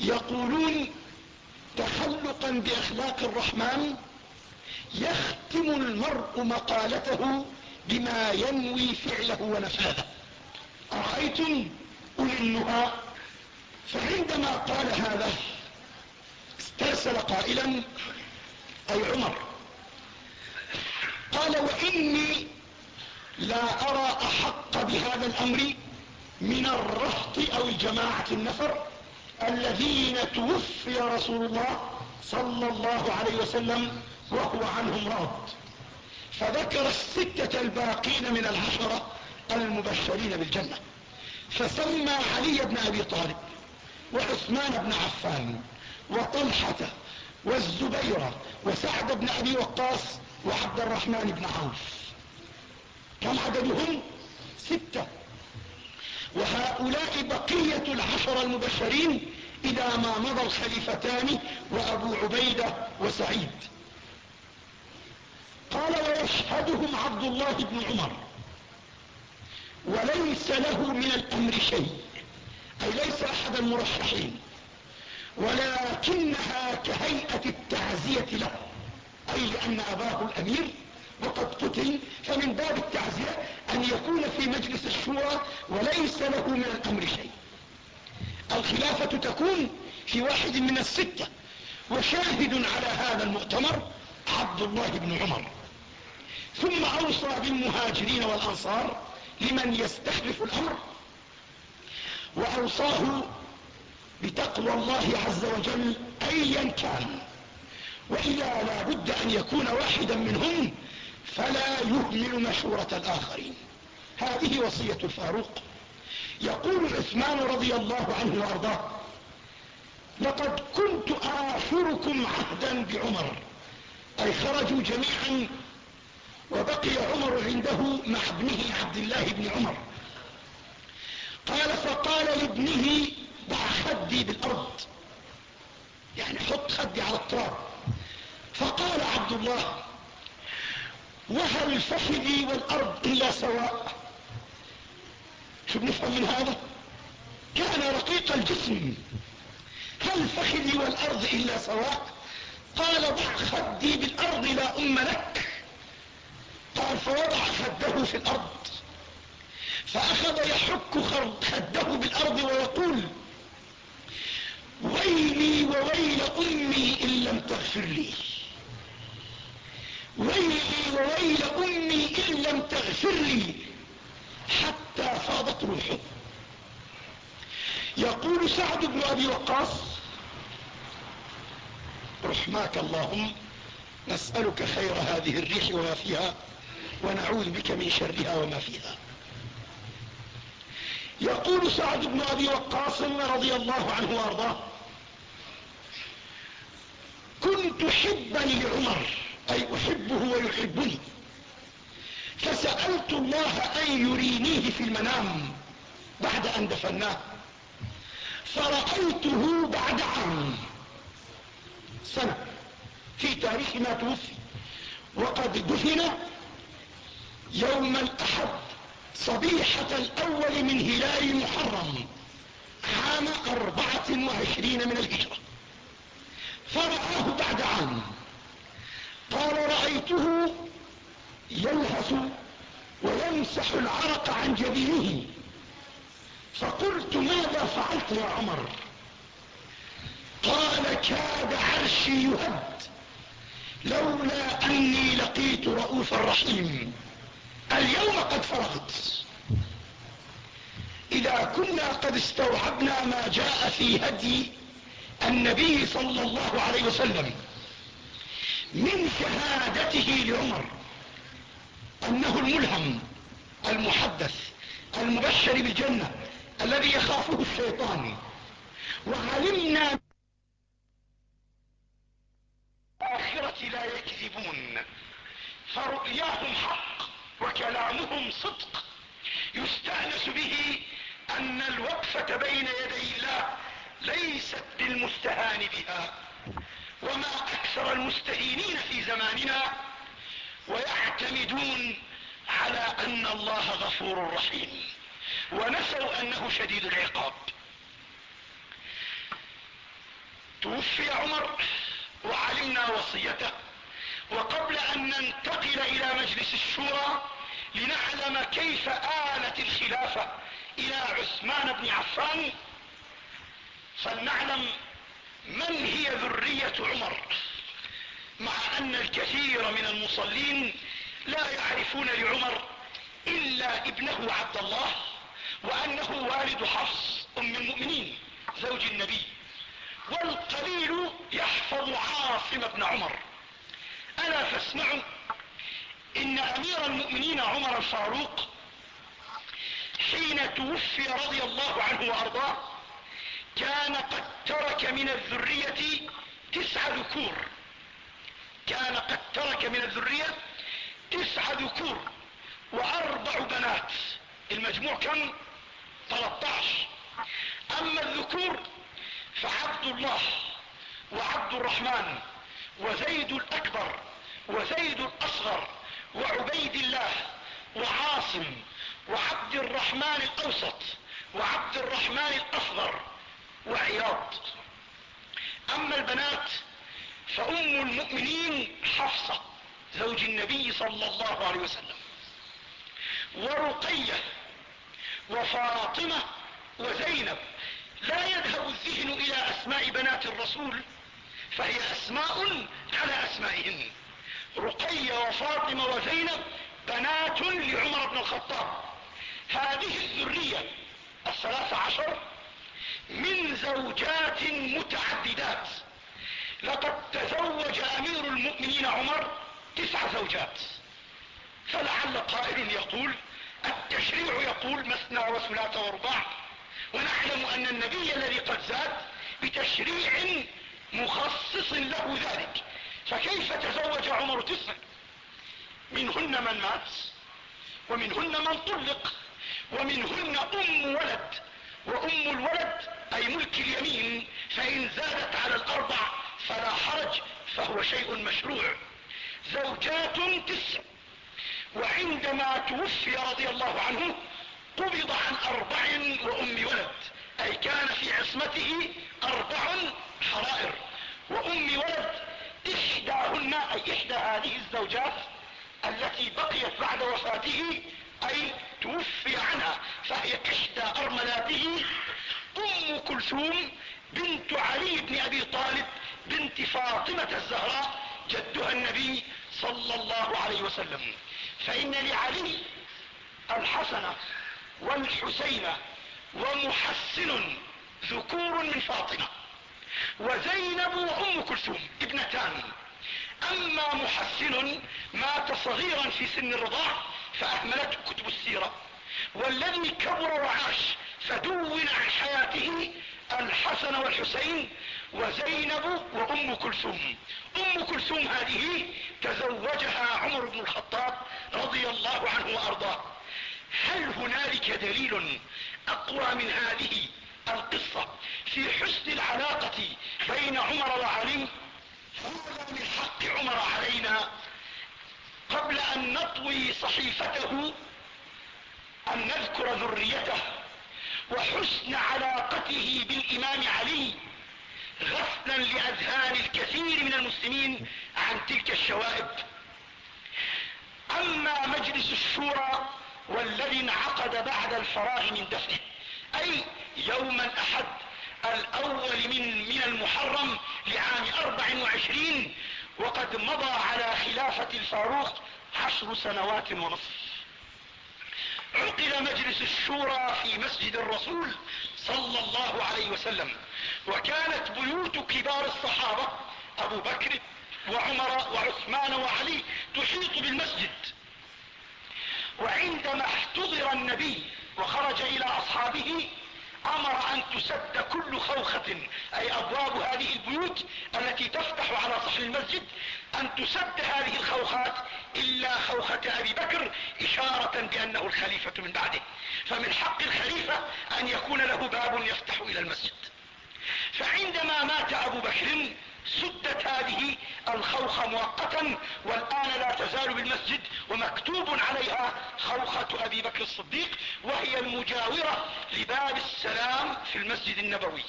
A: يقولون تخلقا بأخلاق الرحمن يختم المرء مقالته بما ينوي فعله ونفاذه أرأيتم أولي النهى فعندما قال هذا استرسل قائلا أي عمر قال وإني لا أرى أحق بهذا الأمر من الرهط أو الجماعة النفر الذين توفي رسول الله صلى الله عليه وسلم وهو عنهم راض فذكر الستة الباقين من العشرة المبشرين بالجنة. فسمى علي بن أبي طالب وعثمان بن عفان وطلحة والزبير وسعد بن أبي وقاص وعبد الرحمن بن عوف. كم عددهم؟ ستة. وهؤلاء بقية العشر المبشرين إذا ما مضى الخليفتان وأبو عبيدة وسعيد. قال ويشهدهم عبد الله بن عمر. وليس له من الأمر شيء أي ليس أحد المرشحين ولكنها كهيئة التعزية له أي لأن أباه الأمير وقد قتل فمن باب التعزية أن يكون في مجلس الشورى وليس له من الأمر شيء. الخلافة تكون في واحد من الستة وشاهد على هذا المؤتمر عبد الله بن عمر. ثم أوصى بالمهاجرين والأنصار لمن يستخلف الأمر. وأوصاه بتقوى الله عز وجل أيا كان. وإذا لا بد أن يكون واحدا منهم فلا يهمل مشورة الآخرين. هذه وصية الفاروق. يقول عثمان رضي الله عنه وأرضاه لقد كنت آخركم عهدا بعمر أي خرجوا جميعا وبقي عمر عنده مع ابنه عبد الله بن عمر. قال فقال لابنه ضع خدي بالأرض. يعني حط خدي على التراب. فقال عبد الله وهل فخذي والأرض إلا سواء؟ شو بنفهم من هذا؟ كان رقيق الجسم. هل فخذي والأرض إلا سواء؟ قال ضع خدي بالأرض لا أم لك. فوضع خده في الأرض. فأخذ يحك خده بالأرض ويقول ويلي وويل أمي إن لم تغفر لي. ويلي وويل أمي إن لم تغفر لي. حتى فاضت روحه. يقول سعد بن أبي وقاص رحماك اللهم نسألك خير هذه الريح وما فيها. ونعوذ بك من شرها وما فيها. يقول سعد بن أبي وقاص رضي الله عنه وأرضاه كنت حبا لعمر أي أحبه ويحبني فسألت الله أن يرينيه في المنام بعد أن دفناه فرأيته بعد عام سنة في تاريخ ما توفي وقد دفن يوم الأحد صبيحة الأول من هلال محرم عام أربعة وعشرين من الهجرة. فرآه بعد عام. قال رأيته يلهث ويمسح العرق عن جبينه. فقلت ماذا فعلت يا عمر؟ قال كاد عرشي يهد لولا أني لقيت رؤوفا رحيم. اليوم قد فرغت إذا كنا قد استوعبنا ما جاء في هدي النبي صلى الله عليه وسلم من شهادته لعمر أنه الملهم المحدث المبشر بالجنة الذي يخافه الشيطان. وعلمنا الآخرة لا يكذبون فرؤياهم حق. وكلامهم صدق. يستأنس به أن الوقفة بين يدي الله ليست بالمستهان بها وما أكثر المستهينين في زماننا ويعتمدون على أن الله غفور رحيم ونسوا أنه شديد العقاب. توفي عمر وعلمنا وصيته. وقبل أن ننتقل إلى مجلس الشورى لنعلم كيف آلت الخلافة إلى عثمان بن عفان. فلنعلم من هي ذرية عمر مع أن الكثير من المصلين لا يعرفون لعمر إلا ابنه عبد الله وأنه والد حفص أم المؤمنين زوج النبي. والقليل يحفظ عاصم بن عمر. ألا فاسمعوا إن أمير المؤمنين عمر الفاروق حين توفي رضي الله عنه وأرضاه كان قد ترك من الذرية تسع ذكور. كان قد ترك من الذرية تسع ذكور وأربع بنات. المجموع كم؟ 13 أما الذكور فعبد الله وعبد الرحمن وزيد الأكبر. وزيد الأصغر وعبيد الله وعاصم وعبد الرحمن الأوسط وعبد الرحمن الأصغر وعياض. أما البنات فأم المؤمنين حفصة زوج النبي صلى الله عليه وسلم ورقية وفاطمة وزينب. لا يذهب الذهن إلى أسماء بنات الرسول فهي أسماء على اسمائهن رقية وفاطمة وزينب بنات لعمر بن الخطاب. هذه الذرية الثلاث عشر من زوجات متعددات. لقد تزوج أمير المؤمنين عمر تسع زوجات. فلعل قائل يقول التشريع يقول مثنى وثلاث ورباع. ونعلم أن النبي الذي قد زاد بتشريع مخصص له ذلك. فكيف تزوج عمر تسع؟ منهن من مات ومنهن من طلق ومنهن أم ولد وأم الولد أي ملك اليمين فإن زادت على الأربع فلا حرج فهو شيء مشروع. زوجات تسع وعندما توفي رضي الله عنه قبض عن أربع وأم ولد أي كان في عصمته أربع حرائر وأم ولد إحداهن أي إحدى هذه الزوجات التي بقيت بعد وفاته أي توفي عنها فهي إحدى ارملاته أم كلثوم بنت علي بن أبي طالب بنت فاطمة الزهراء جدها النبي صلى الله عليه وسلم. فإن لعلي الحسن والحسين ومحسن ذكور من فاطمة. وزينب وأم كلثوم ابنتان. أما محسن مات صغيرا في سن الرضاع فأهملته كتب السيرة. والذي كبر وعاش فدون عن حياته الحسن والحسين وزينب وأم كلثوم. أم كلثوم هذه تزوجها عمر بن الخطاب رضي الله عنه وأرضاه. هل هنالك دليل أقوى من هذه القصة. في حسن العلاقة بين عمر وعلي هذا من حق عمر علينا. قبل أن نطوي صحيفته أن نذكر ذريته وحسن علاقته بالإمام علي غفلا لأذهان الكثير من المسلمين عن تلك الشوائب. أما مجلس الشورى والذي انعقد بعد الفراغ من دفنه أي يوم الاحد الأول من, من المحرم لعام أربع وعشرين وقد مضى على خلافة الفاروق عشر سنوات ونصف. عقد مجلس الشورى في مسجد الرسول صلى الله عليه وسلم وكانت بيوت كبار الصحابة أبو بكر وعمر وعثمان وعلي تحيط بالمسجد. وعندما احتضر النبي وخرج إلى أصحابه أمر أن تسد كل خوخة أي أبواب هذه البيوت التي تفتح على صحن المسجد أن تسد هذه الخوخات إلا خوخة أبي بكر إشارة بأنه الخليفة من بعده. فمن حق الخليفة أن يكون له باب يفتح إلى المسجد. فعندما مات أبو بكر سدت هذه الخوخة مؤقتا والآن لا تزال بالمسجد ومكتوب عليها خوخة أبي بكر الصديق وهي المجاورة لباب السلام في المسجد النبوي.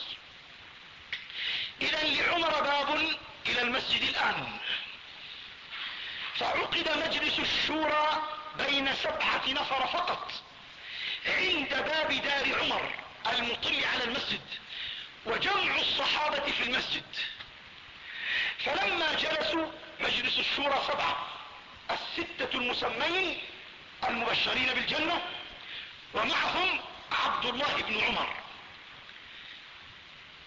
A: إذا لعمر باب إلى المسجد الآن. فعقد مجلس الشورى بين سبعة نفر فقط عند باب دار عمر المطل على المسجد وجمع الصحابة في المسجد. فلما جلسوا مجلس الشورى سبعة الستة المسمين المبشرين بالجنة ومعهم عبد الله بن عمر.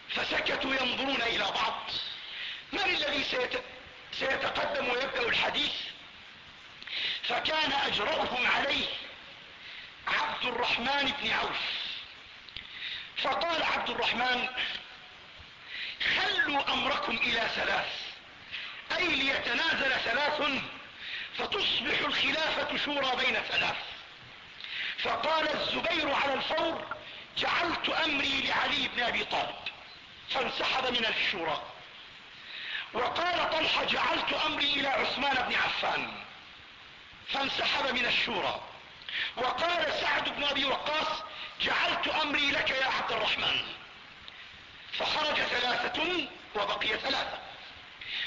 A: فسكتوا ينظرون إلى بعض. من الذي سيتقدم ويبدأ الحديث؟ فكان اجرأهم عليه عبد الرحمن بن عوف. فقال عبد الرحمن خلوا أمركم إلى ثلاث. أي ليتنازل ثلاث فتصبح الخلافة شورى بين ثلاث. فقال الزبير على الفور جعلت أمري لعلي بن أبي طالب. فانسحب من الشورى. وقال طلحة جعلت أمري إلى عثمان بن عفان. فانسحب من الشورى. وقال سعد بن أبي وقاص جعلت أمري لك يا عبد الرحمن. فخرج ثلاثة وبقي ثلاثة.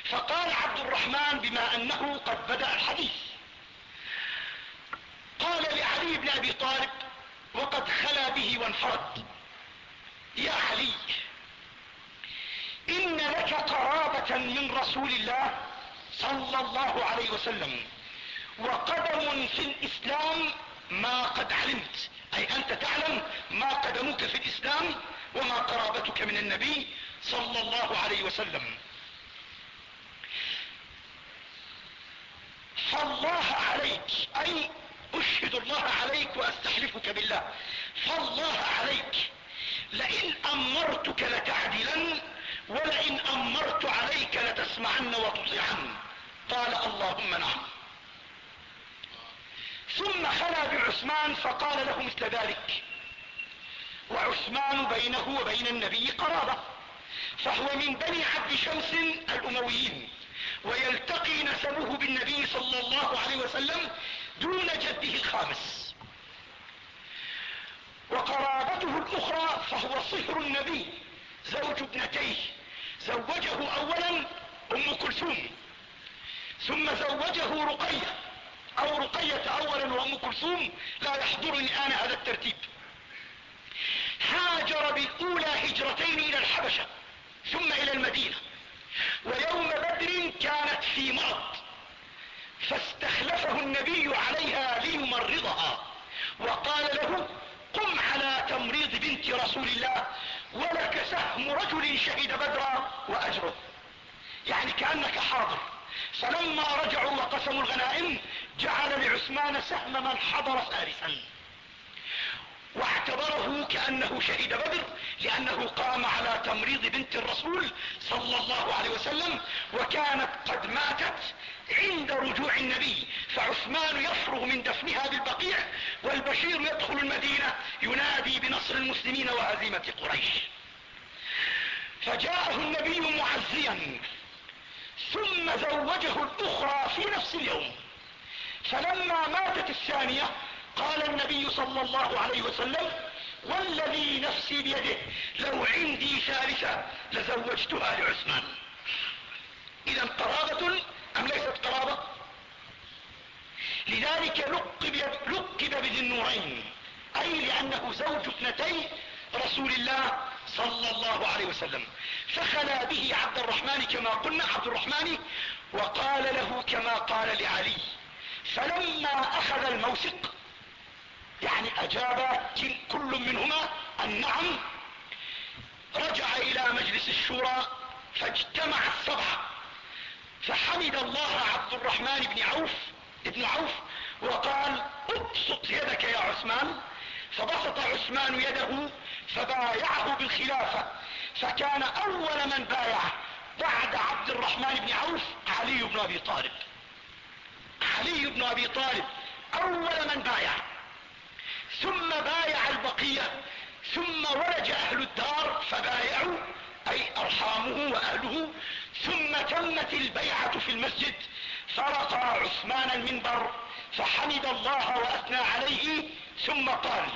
A: فقال عبد الرحمن بما أنه قد بدأ الحديث. قال لعلي بن أبي طالب وقد خلا به وانفرد يا علي إن لك قرابة من رسول الله صلى الله عليه وسلم وقدم في الإسلام ما قد علمت. أي أنت تعلم ما قدمك في الإسلام وما قرابتك من النبي صلى الله عليه وسلم. فالله عليك أي أشهد الله عليك وأستحلفك بالله. فالله عليك لئن أمرتك لتعدلن ولئن أمرت عليك لتسمعن وتطيعن. قال اللهم نعم. ثم خلا بعثمان فقال له مثل ذلك. وعثمان بينه وبين النبي قرابة فهو من بني عبد شمس الأمويين ويلتقي نسبه بالنبي صلى الله عليه وسلم دون جده الخامس. وقرابته الأخرى فهو صهر النبي زوج ابنتيه زوجه اولا أم كلثوم ثم زوجه رقية أو رقية اولا وأم كلثوم لا يحضرني الآن هذا الترتيب. هاجر بالأولى هجرتين إلى الحبشة ثم إلى المدينة. ويوم بدر كانت في مرض فاستخلفه النبي عليها ليمرضها. وقال له قم على تمريض بنت رسول الله ولك سهم رجل شهد بدرا وأجره. يعني كأنك حاضر. فلما رجعوا وقسموا الغنائم جعل لعثمان سهم من حضر فارسا واعتبره كأنه شهد بدر لأنه قام على تمريض بنت الرسول صلى الله عليه وسلم وكانت قد ماتت عند رجوع النبي فعثمان يفرغ من دفنها بالبقيع والبشير يدخل المدينة ينادي بنصر المسلمين وهزيمة قريش. فجاءه النبي معزيا ثم زوجه الأخرى في نفس اليوم. فلما ماتت الثانية قال النبي صلى الله عليه وسلم والذي نفسي بيده لو عندي ثالثة لزوجتها لعثمان. اذا قرابة أم ليست قرابة؟ لذلك لقب, لقب بذي النورين أي لأنه زوج اثنتي رسول الله صلى الله عليه وسلم. فخلا به عبد الرحمن كما قلنا عبد الرحمن وقال له كما قال لعلي فلما أخذ الموثق يعني أجاب كل منهما النعم رجع إلى مجلس الشورى فاجتمع السبعة فحمد الله عبد الرحمن بن عوف ابن عوف وقال ابسط يدك يا عثمان فبسط عثمان يده فبايعه بالخلافة فكان أول من بايع بعد عبد الرحمن بن عوف علي بن أبي طالب. علي بن أبي طالب أول من بايع. ثم بايع البقية ثم ولج أهل الدار فبايعوا أي أرحامه وأهله. ثم تمت البيعة في المسجد فرقى عثمان المنبر فحمد الله وأثنى عليه ثم قال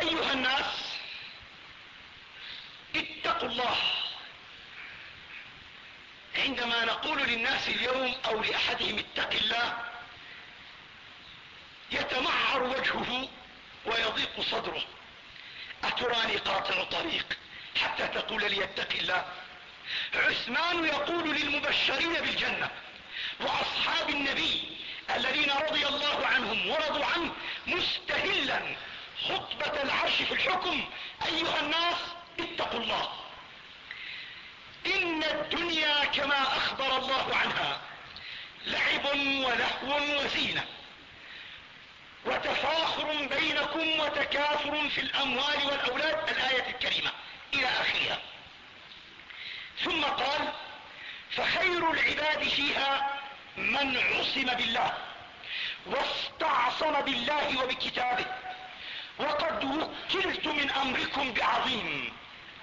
A: أيها الناس اتقوا الله. عندما نقول للناس اليوم أو لأحدهم اتق الله يتمعر وجهه ويضيق صدره. أتراني قاطع طريق حتى تقول لي اتق الله. عثمان يقول للمبشرين بالجنة وأصحاب النبي الذين رضي الله عنهم ورضوا عنه مستهلا خطبة العرش في الحكم أيها الناس اتقوا الله. إن الدنيا كما أخبر الله عنها لعب ولهو وزينة وتفاخر بينكم وتكاثر في الأموال والأولاد الآية الكريمة إلى آخرها. ثم قال فخير العباد فيها من عصم بالله واستعصم بالله وبكتابه. وقد وكلت من أمركم بعظيم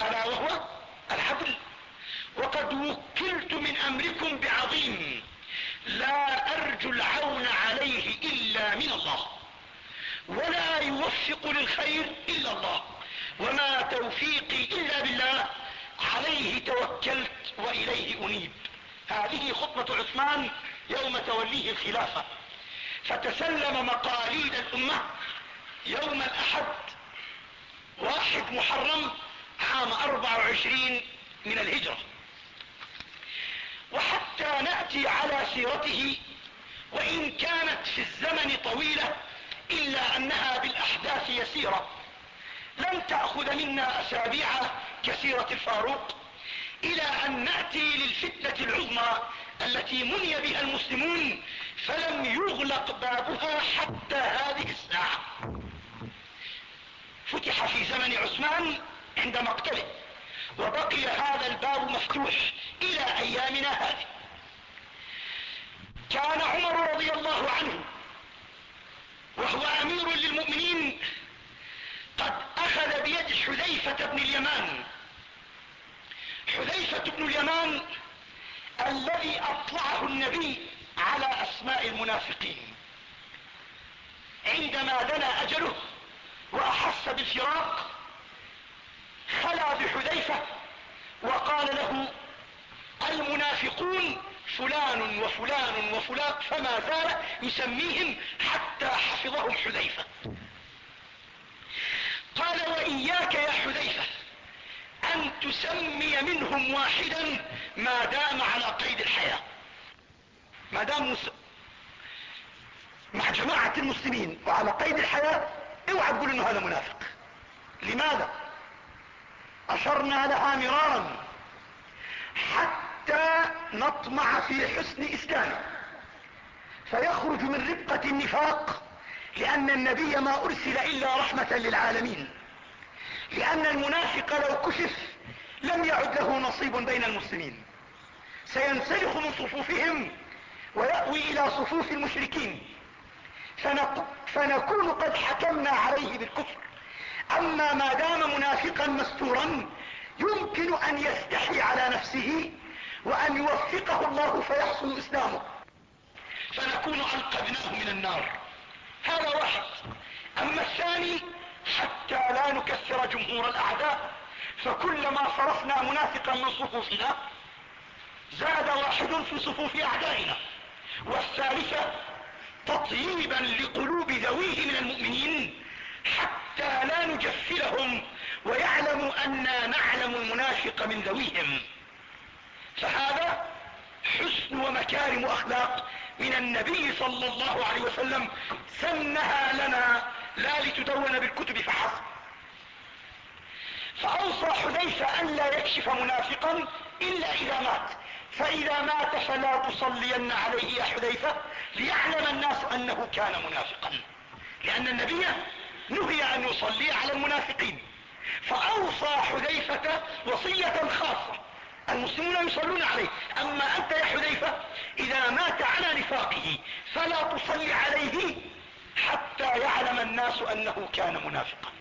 A: ألا وهو العدل؟ وقد وكلت من أمركم بعظيم لا أرجو العون عليه إلا من الله ولا يوفق للخير إلا الله وما توفيقي إلا بالله عليه توكلت وإليه أنيب. هذه خطبة عثمان يوم توليه الخلافة. فتسلم مقاليد الأمة يوم الأحد واحد محرم عام أربع وعشرين من الهجرة. وحتى نأتي على سيرته وإن كانت في الزمن طويلة إلا أنها بالأحداث يسيرة. لن تأخذ منا أسابيع كسيرة الفاروق إلى أن نأتي للفتنة العظمى التي مني بها المسلمون فلم يغلق بابها حتى هذه الساعة. فتح في زمن عثمان عند مقتله. وبقي هذا الباب مفتوح إلى أيامنا هذه. كان عمر رضي الله عنه وهو أمير للمؤمنين قد أخذ بيد حذيفة بن اليمان. حذيفة بن اليمان الذي أطلعه النبي على أسماء المنافقين. عندما دنا أجله وأحس بالفراق خلا بحذيفة. وقال له المنافقون فلان وفلان وفلان فما زال يسميهم حتى حفظهم حذيفة. قال وإياك يا حذيفة أن تسمي منهم واحدا ما دام على قيد الحياة. ما دام مس... مع جماعة المسلمين وعلى قيد الحياة اوعى تقول إنه هذا منافق. لماذا؟ أشرنا لها مرارا حتى نطمع في حسن إسلامه. فيخرج من ربقة النفاق لأن النبي ما أرسل إلا رحمة للعالمين. لأن المنافق لو كشف لم يعد له نصيب بين المسلمين. سينسلخ من صفوفهم ويأوي إلى صفوف المشركين. فنكون قد حكمنا عليه بالكفر. أما ما دام منافقا مستورا يمكن أن يستحي على نفسه وأن يوفقه الله فيحصل إسلامه. فنكون أنقذناه من النار. هذا واحد. أما الثاني حتى لا نكسر جمهور الأعداء فكلما صرفنا منافقا من صفوفنا زاد واحد في صفوف أعدائنا. والثالثة تطييبا لقلوب ذويه من المؤمنين حتى لا نجفلهم ويعلموا أنا نعلم المنافق من ذويهم. فهذا حسن ومكارم أخلاق من النبي صلى الله عليه وسلم. سنها لنا لا لتدون بالكتب فحسب. فأوصى حذيفة أن لا يكشف منافقا إلا إذا مات. فإذا مات فلا تصلين عليه يا حذيفة ليعلم الناس أنه كان منافقا. لأن النبي نهي أن يصلي على المنافقين. فأوصى حذيفة وصية خاصة. المسلمون يصلون عليه. أما أنت يا حذيفة إذا مات على نفاقه فلا تصلي عليه حتى يعلم الناس أنه كان منافقا.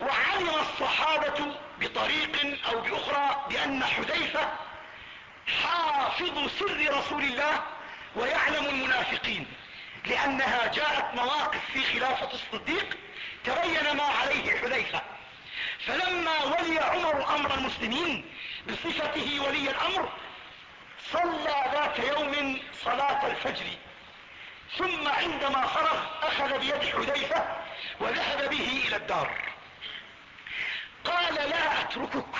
A: وعلم الصحابة بطريق أو بأخرى بأن حذيفة حافظ سر رسول الله ويعلم المنافقين. لأنها جاءت مواقف في خلافة الصديق تبين ما عليه حذيفة. فلما ولي عمر أمر المسلمين بصفته ولي الأمر صلى ذات يوم صلاة الفجر. ثم عندما فرغ أخذ بيد حذيفة وذهب به إلى الدار. قال لا أتركك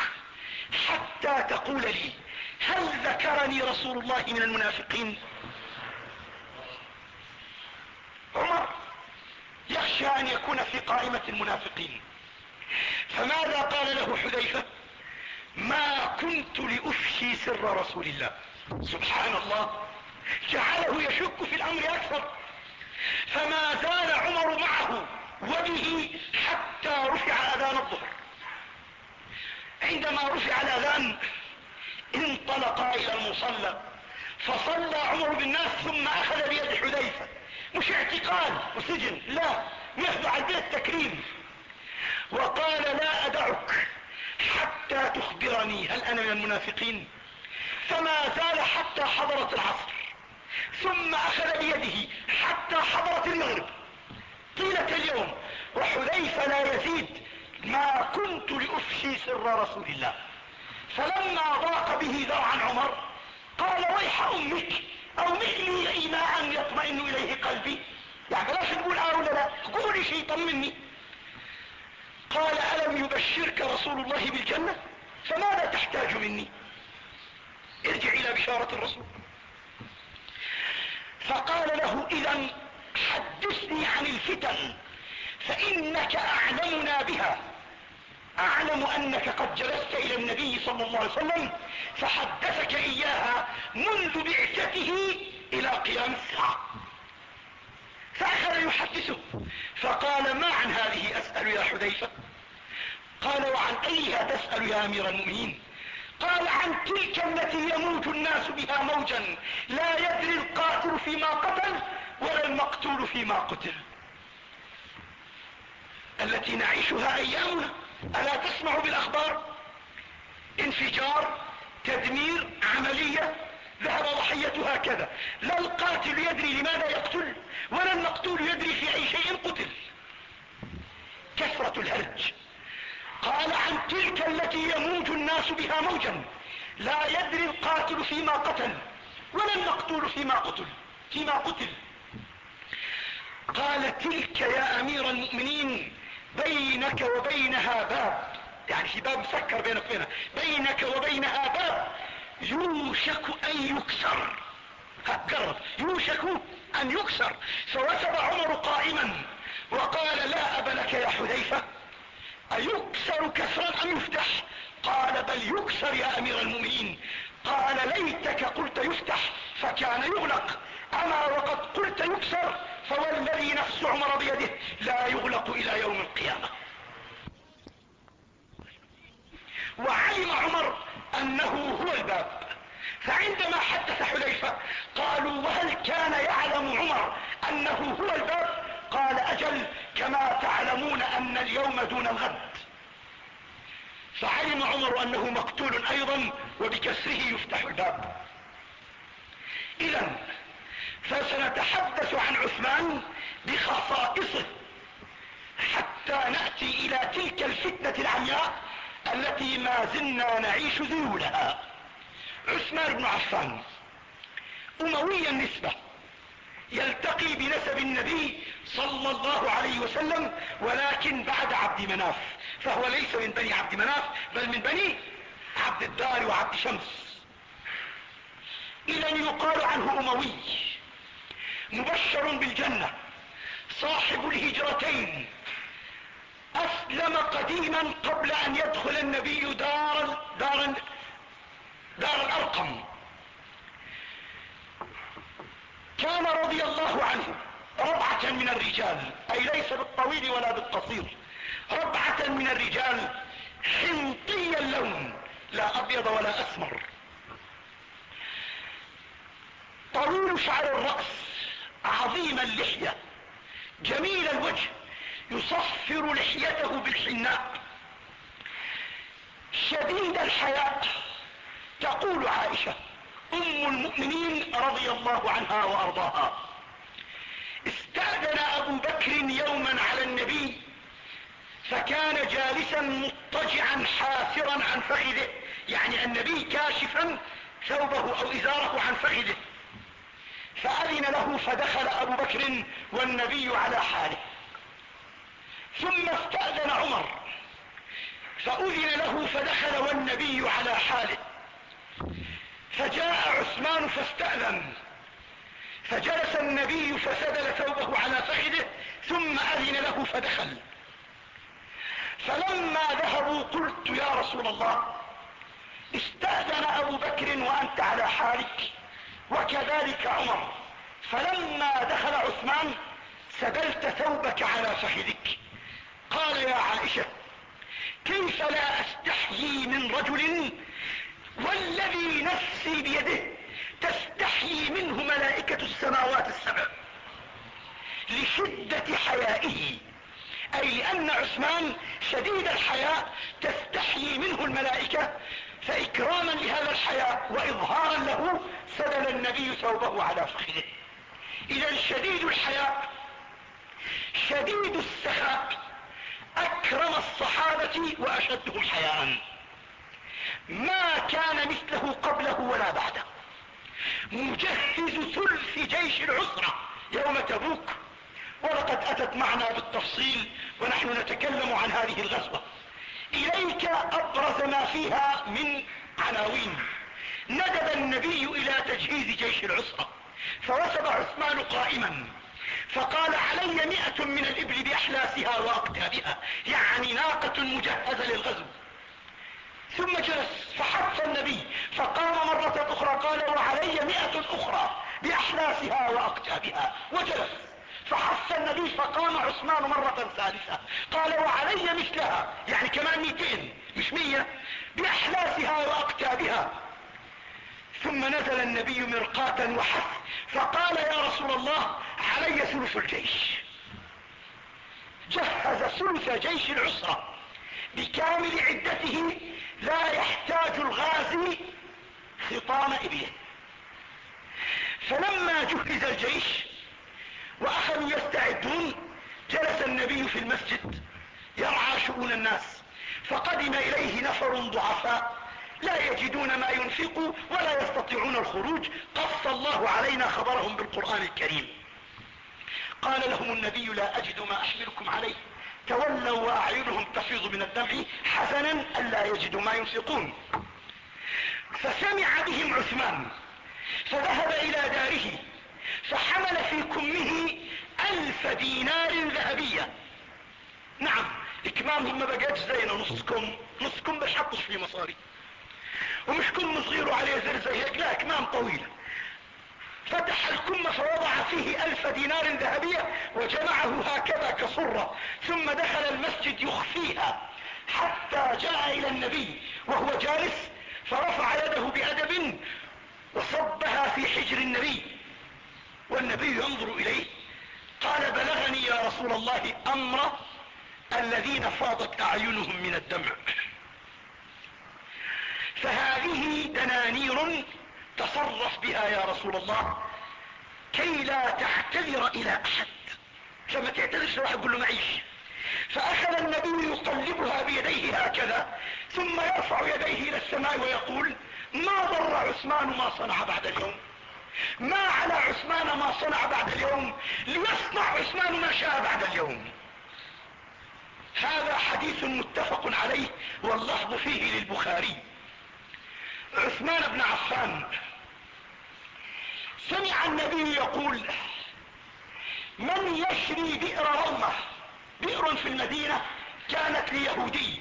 A: حتى تقول لي هل ذكرني رسول الله من المنافقين؟ عمر يخشى أن يكون في قائمة المنافقين. فماذا قال له حذيفة؟ ما كنت لأفشي سر رسول الله. سبحان الله جعله يشك في الأمر أكثر. فما زال عمر معه وبه حتى رفع أذان الظهر. عندما رفع الأذان انطلقا إلى المصلى فصلى عمر بالناس ثم أخذ بيد حذيفة. مش اعتقال وسجن. لا يخضع البيت تكريم. وقال لا أدعك حتى تخبرني هل أنا من المنافقين. فما زال حتى حضرت العصر. ثم أخذ بيده حتى حضرت المغرب. طيلة اليوم وحذيفة لا يزيد. ما كنت لأفشي سر رسول الله. فلما ضاق به ذرعا عمر قال ويح أمك. أو مثلي ايماء يطمئن إليه قلبي. يعني بلاش تقول آه ولا لا قولي شيء طمني. قال ألم يبشرك رسول الله بالجنة؟ فماذا تحتاج مني؟ ارجع إلى بشارة الرسول. فقال له إذا حدثني عن الفتن فإنك أعلمنا بها. أعلم أنك قد جلست إلى النبي صلى الله عليه وسلم فحدثك إياها منذ بعثته إلى قيام الساعة. فأخذ يحدثه فقال ما عن هذه؟ أسأل يا حذيفة. قال وعن أيها تسأل يا أمير المؤمنين؟ قال عن تلك التي يموت الناس بها موجا لا يدري القاتل فيما قتل ولا المقتول فيما قتل. التي نعيشها أيامنا. ألا تسمع بالأخبار؟ انفجار تدمير عملية ذهب ضحيتها كذا لا القاتل يدري لماذا يقتل ولا المقتول يدري في أي شيء قتل. كثرة الهرج. قال عن تلك التي يموج الناس بها موجا. لا يدري القاتل فيما قتل ولا المقتول فيما قتل فيما قتل. قال تلك يا أمير المؤمنين بينك وبينها باب. يعني في باب مسكر بينك وبينها. بينك وبينها باب. يوشك أن يكسر. قرب يوشك أن يكسر. فوثب عمر قائما وقال لا أب لك يا حذيفة. أيكسر كسرا أم يفتح؟ قال بل يكسر يا أمير المؤمنين. قال ليتك قلت يفتح فكان يغلق. أما وقد قلت يكسر فوالذي نفس عمر بيده لا يغلق إلى يوم القيامة. وعلم عمر أنه هو الباب. فعندما حدث حذيفة قالوا وهل كان يعلم عمر أنه هو الباب؟ قال أجل كما تعلمون أن اليوم دون الغد. فعلم عمر أنه مقتول أيضا وبكسره يفتح الباب. اذا فسنتحدث عن عثمان بخصائصه حتى نأتي إلى تلك الفتنة العمياء التي ما زلنا نعيش ذيولها عثمان بن عفان اموي النسبة يلتقي بنسب النبي صلى الله عليه وسلم ولكن بعد عبد مناف فهو ليس من بني عبد مناف بل من بني عبد الدار وعبد شمس. اذا يقال عنه أموي. مبشر بالجنة. صاحب الهجرتين. أسلم قديما قبل أن يدخل النبي دار دار دار الأرقم. كان رضي الله عنه ربعة من الرجال. أي ليس بالطويل ولا بالقصير. ربعة من الرجال حنطي اللون لا أبيض ولا أسمر. طويل شعر الرأس. عظيم اللحية. جميل الوجه. يصفر لحيته بالحناء. شديد الحياء. تقول عائشة أم المؤمنين رضي الله عنها وأرضاها. استأذن أبو بكر يوما على النبي فكان جالسا مضطجعا حافرا عن فخذه. يعني النبي كاشفا ثوبه أو إزاره عن فخذه فاذن له فدخل أبو بكر والنبي على حاله. ثم استأذن عمر فأذن له فدخل والنبي على حاله. فجاء عثمان فاستأذن فجلس النبي فسدل ثوبه على فخذه ثم أذن له فدخل. فلما ذهبوا قلت يا رسول الله استأذن أبو بكر وأنت على حالك وكذلك عمر. فلما دخل عثمان سدلت ثوبك على فخذك قال يا عائشة كيف لا أستحيي من رجل والذي نفسي بيده تستحيي منه ملائكة السماوات السبع؟ لشدة حيائه أي لأن عثمان شديد الحياء تستحيي منه الملائكة فإكراما لهذا الحياء واظهارا له سدل النبي ثوبه على فخذه. اذا شديد الحياء شديد السخاء أكرم الصحابة وأشدهم حياء. ما كان مثله قبله ولا بعده. مجهز ثلث جيش العسرة يوم تبوك ولقد أتت معنا بالتفصيل ونحن نتكلم عن هذه الغزوة. إليك أبرز ما فيها من عناوين. ندب النبي إلى تجهيز جيش العسرة. فوثب عثمان قائما. فقال علي مئة من الإبل بأحلاسها واقتابها يعني ناقة مجهزة للغزو. ثم جلس فحف النبي فقام مرة أخرى قال وعلي مئة أخرى بأحلاسها واقتابها وجلس فحف النبي فقام عثمان مرة ثالثة قال وعلي مثلها يعني كمان مئتين مش مية بأحلاسها واقتابها ثم نزل النبي مرقاة وحف فقال يا رسول الله علي ثلث الجيش. جهز ثلث جيش العسرة بكامل عدته لا يحتاج الغازي خطام إبله. فلما جهز الجيش وأخذوا يستعدون جلس النبي في المسجد يرعى شؤون الناس فقدم إليه نفر ضعفاء لا يجدون ما ينفقوا ولا يستطيعون الخروج. قص الله علينا خبرهم بالقرآن الكريم. قال لهم النبي لا أجد ما أحملكم عليه. تولوا وأعينهم تفيض من الدمع حزنا الا يجدوا ما ينفقون. فسمع بهم عثمان فذهب إلى داره فحمل في كمه ألف دينار ذهبية. نعم اكمامهم ما بقاش زينا نص كم نص كم بيحطش في مصاري. صغير عليه زر زي هيك لا اكمام طويلة فتح الكم فوضع فيه ألف دينار ذهبية وجمعه هكذا كصرة ثم دخل المسجد يخفيها حتى جاء إلى النبي وهو جالس فرفع يده بأدب وصبها في حجر النبي. والنبي ينظر إليه قال بلغني يا رسول الله أمر الذين فاضت أعينهم من الدمع. فهذه دنانير تصرف بها يا رسول الله. كي لا تعتذر إلى أحد. لما تعتذرش راح يقول له معيش؟ فأخذ النبي يقلبها بيديه هكذا ثم يرفع يديه إلى السماء ويقول ما ضر عثمان ما صنع بعد اليوم؟ ما على عثمان ما صنع بعد اليوم ليصنع عثمان ما شاء بعد اليوم؟ هذا حديث متفق عليه واللفظ فيه للبخاري. عثمان بن عفان. سمع النبي يقول من يشري بئر رومة بئر في المدينة كانت ليهودي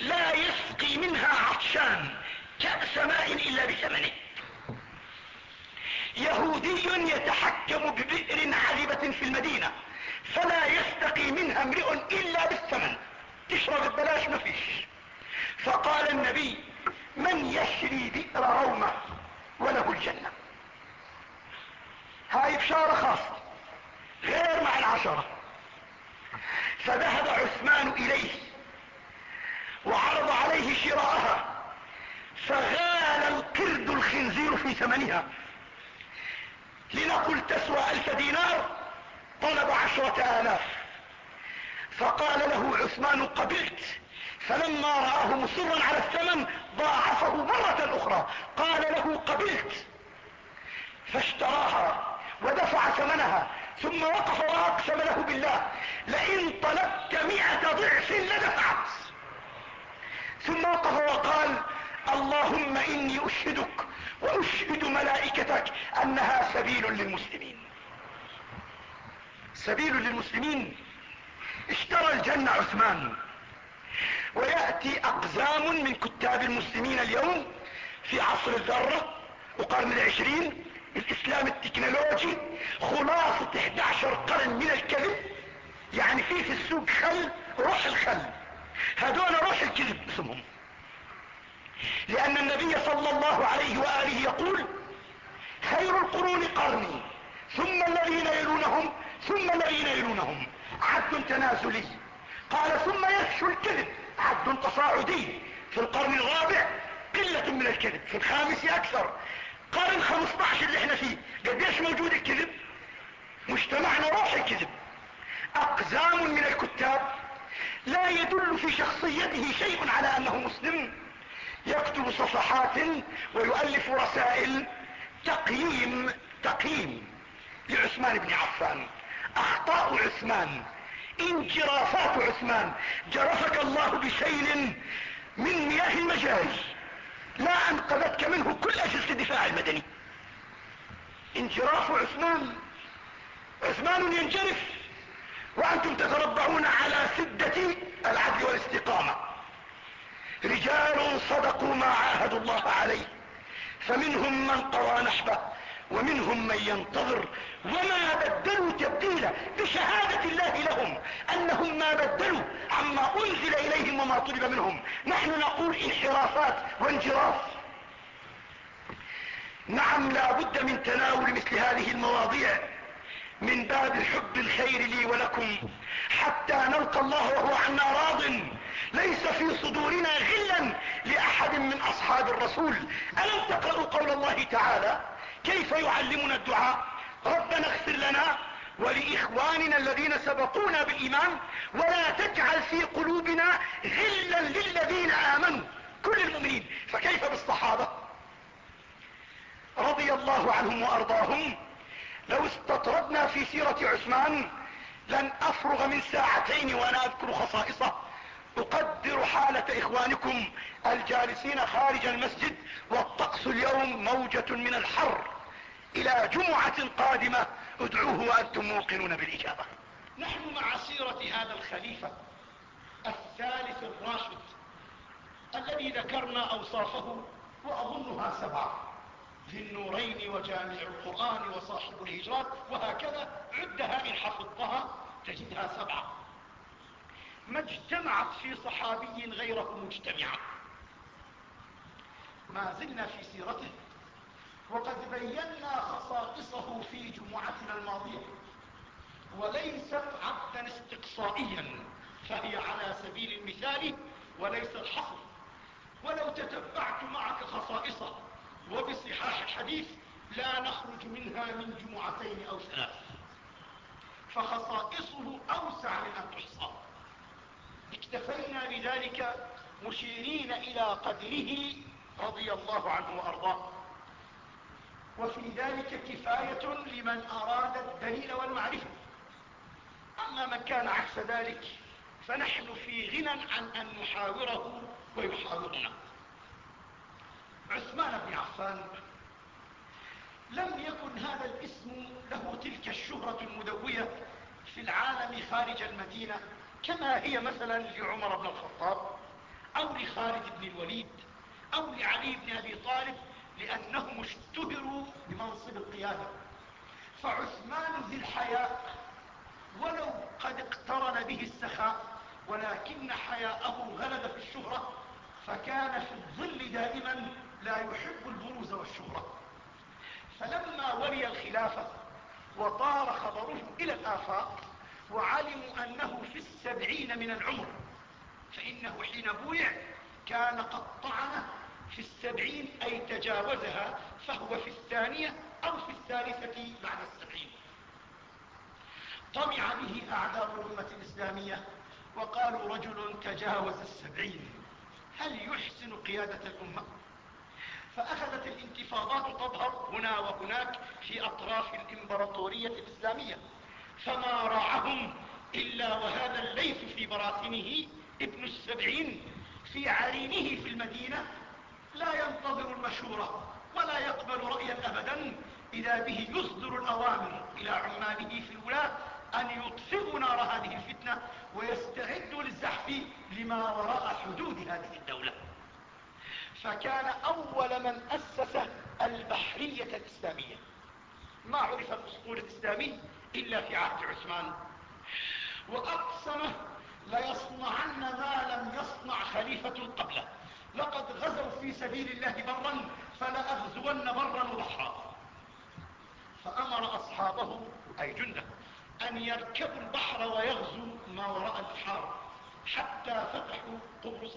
A: لا يسقي منها عطشان كأس ماء إلا بثمنه. يهودي يتحكم ببئر عذبة في المدينة فلا يستقي منها امرئ إلا بالثمن. تشرب ببلاش ما فيش. فقال النبي من يشري بئر رومة وله الجنة. هاي بشارة خاصة غير مع العشرة. فذهب عثمان إليه وعرض عليه شراءها فغال القرد الخنزير في ثمنها. لنقل تسوى ألف دينار طلب عشرة آلاف. فقال له عثمان قبلت فلما رآه مصرا على الثمن ضاعفه مرة أخرى. قال له قبلت. فاشتراها ودفع ثمنها ثم وقف وأقسم له بالله لئن طلبت مئة ضعف لدفعت. ثم وقف وقال اللهم إني أشهدك وأشهد ملائكتك أنها سبيل للمسلمين. سبيل للمسلمين. اشترى الجنة عثمان. ويأتي أقزام من كتاب المسلمين اليوم في عصر الذرة وقرن العشرين الإسلام التكنولوجي خلاصة 11 قرن من الكذب. يعني في في السوق خل روح الخل. هذول روح الكذب اسمهم. لأن النبي صلى الله عليه وآله يقول خير القرون قرني ثم الذين يلونهم ثم الذين يلونهم. عد تنازلي. قال ثم يفشو الكذب. تصاعدي في القرن الرابع قلة من الكذب في الخامس أكثر. قرن 15 اللي إحنا فيه قديش موجود الكذب؟ مجتمعنا روح الكذب. أقزام من الكتاب لا يدل في شخصيته شيء على أنه مسلم. يكتب صفحات ويؤلف رسائل. تقييم تقييم لعثمان بن عفان. أخطاء عثمان. انجرافات عثمان. جرفك الله بسيل من مياه المجاز لا أنقذتك منه كل اجهزة الدفاع المدني. انجراف عثمان. عثمان ينجرف. وأنتم تتربعون على سدة العدل والاستقامة. رجال صدقوا ما عاهدوا الله عليه. فمنهم من قضى نحبه. ومنهم من ينتظر وما بدلوا تبديلا بشهادة الله لهم أنهم ما بدلوا عما أنزل إليهم وما طلب منهم. نحن نقول انحرافات وانجراف. نعم لا بد من تناول مثل هذه المواضيع من باب حب الخير لي ولكم حتى نلقى الله وهو عنا راض. ليس في صدورنا غلا لأحد من أصحاب الرسول. ألم تقرأوا قول الله تعالى؟ كيف يعلمنا الدعاء؟ ربنا اغفر لنا ولإخواننا الذين سبقونا بالإيمان ولا تجعل في قلوبنا غلا للذين آمنوا. كل المؤمنين فكيف بالصحابة؟ رضي الله عنهم وأرضاهم لو استطردنا في سيرة عثمان لن أفرغ من ساعتين وأنا أذكر خصائصه. أقدر حالة إخوانكم الجالسين خارج المسجد والطقس اليوم موجة من الحر. إلى جمعة قادمة ادعوه وأنتم موقنون بالإجابة. نحن مع سيرة هذا الخليفة الثالث الراشد الذي ذكرنا أوصافه وأظنها سبعة. ذي النورين وجامع القرآن وصاحب الهجرات وهكذا عدها ان حفظتها تجدها سبعة. ما اجتمعت في صحابي غيره مجتمعة. ما زلنا في سيرته وقد بينا خصائصه في جمعتنا الماضية. وليست عبدا استقصائيا فهي على سبيل المثال وليس الحصر. ولو تتبعت معك خصائصه وبصحاح الحديث لا نخرج منها من جمعتين أو ثلاث. فخصائصه أوسع من ان تحصى. اكتفينا بذلك مشيرين إلى قدره رضي الله عنه وأرضاه. وفي ذلك كفاية لمن أراد الدليل والمعرفة. أما من كان عكس ذلك فنحن في غنى عن أن نحاوره ويحاورنا. عثمان بن عفان لم يكن هذا الاسم له تلك الشهرة المدوية في العالم خارج المدينة. كما هي مثلا لعمر بن الخطاب أو لخالد بن الوليد أو لعلي بن أبي طالب لأنهم اشتهروا بمنصب القيادة. فعثمان ذي الحياء ولو قد اقترن به السخاء ولكن حياءه غلب في الشهرة فكان في الظل دائما لا يحب البروز والشهرة. فلما ولي الخلافة وطار خبره إلى الآفاق وعلموا أنه في السبعين من العمر فإنه حين بويع كان قد طعن في السبعين أي تجاوزها فهو في الثانية أو في الثالثة بعد السبعين. طمع به أعداء الأمة الإسلامية وقالوا رجل تجاوز السبعين هل يحسن قيادة الأمة؟ فأخذت الانتفاضات تظهر هنا وهناك في أطراف الإمبراطورية الإسلامية. فما راعهم إلا وهذا الليث في براثنه ابن السبعين في عرينه في المدينة. لا ينتظر المشورة ولا يقبل رأيا أبدا إذا به يصدر الأوامر إلى عماله في الولاة أن يطفئوا نار هذه الفتنة ويستعدوا للزحف لما وراء حدود هذه الدولة. فكان أول من أسس البحرية الإسلامية. ما عرف الأسطول الإسلامي؟ إلا في عهد عثمان. وأقسم ليصنعن ما لم يصنع خليفة قبله. لقد غزوا في سبيل الله برا فلأغزون برا وبحرا فأمر أصحابه أي جنده أن يركبوا البحر ويغزوا ما وراء البحار حتى فتحوا قبرص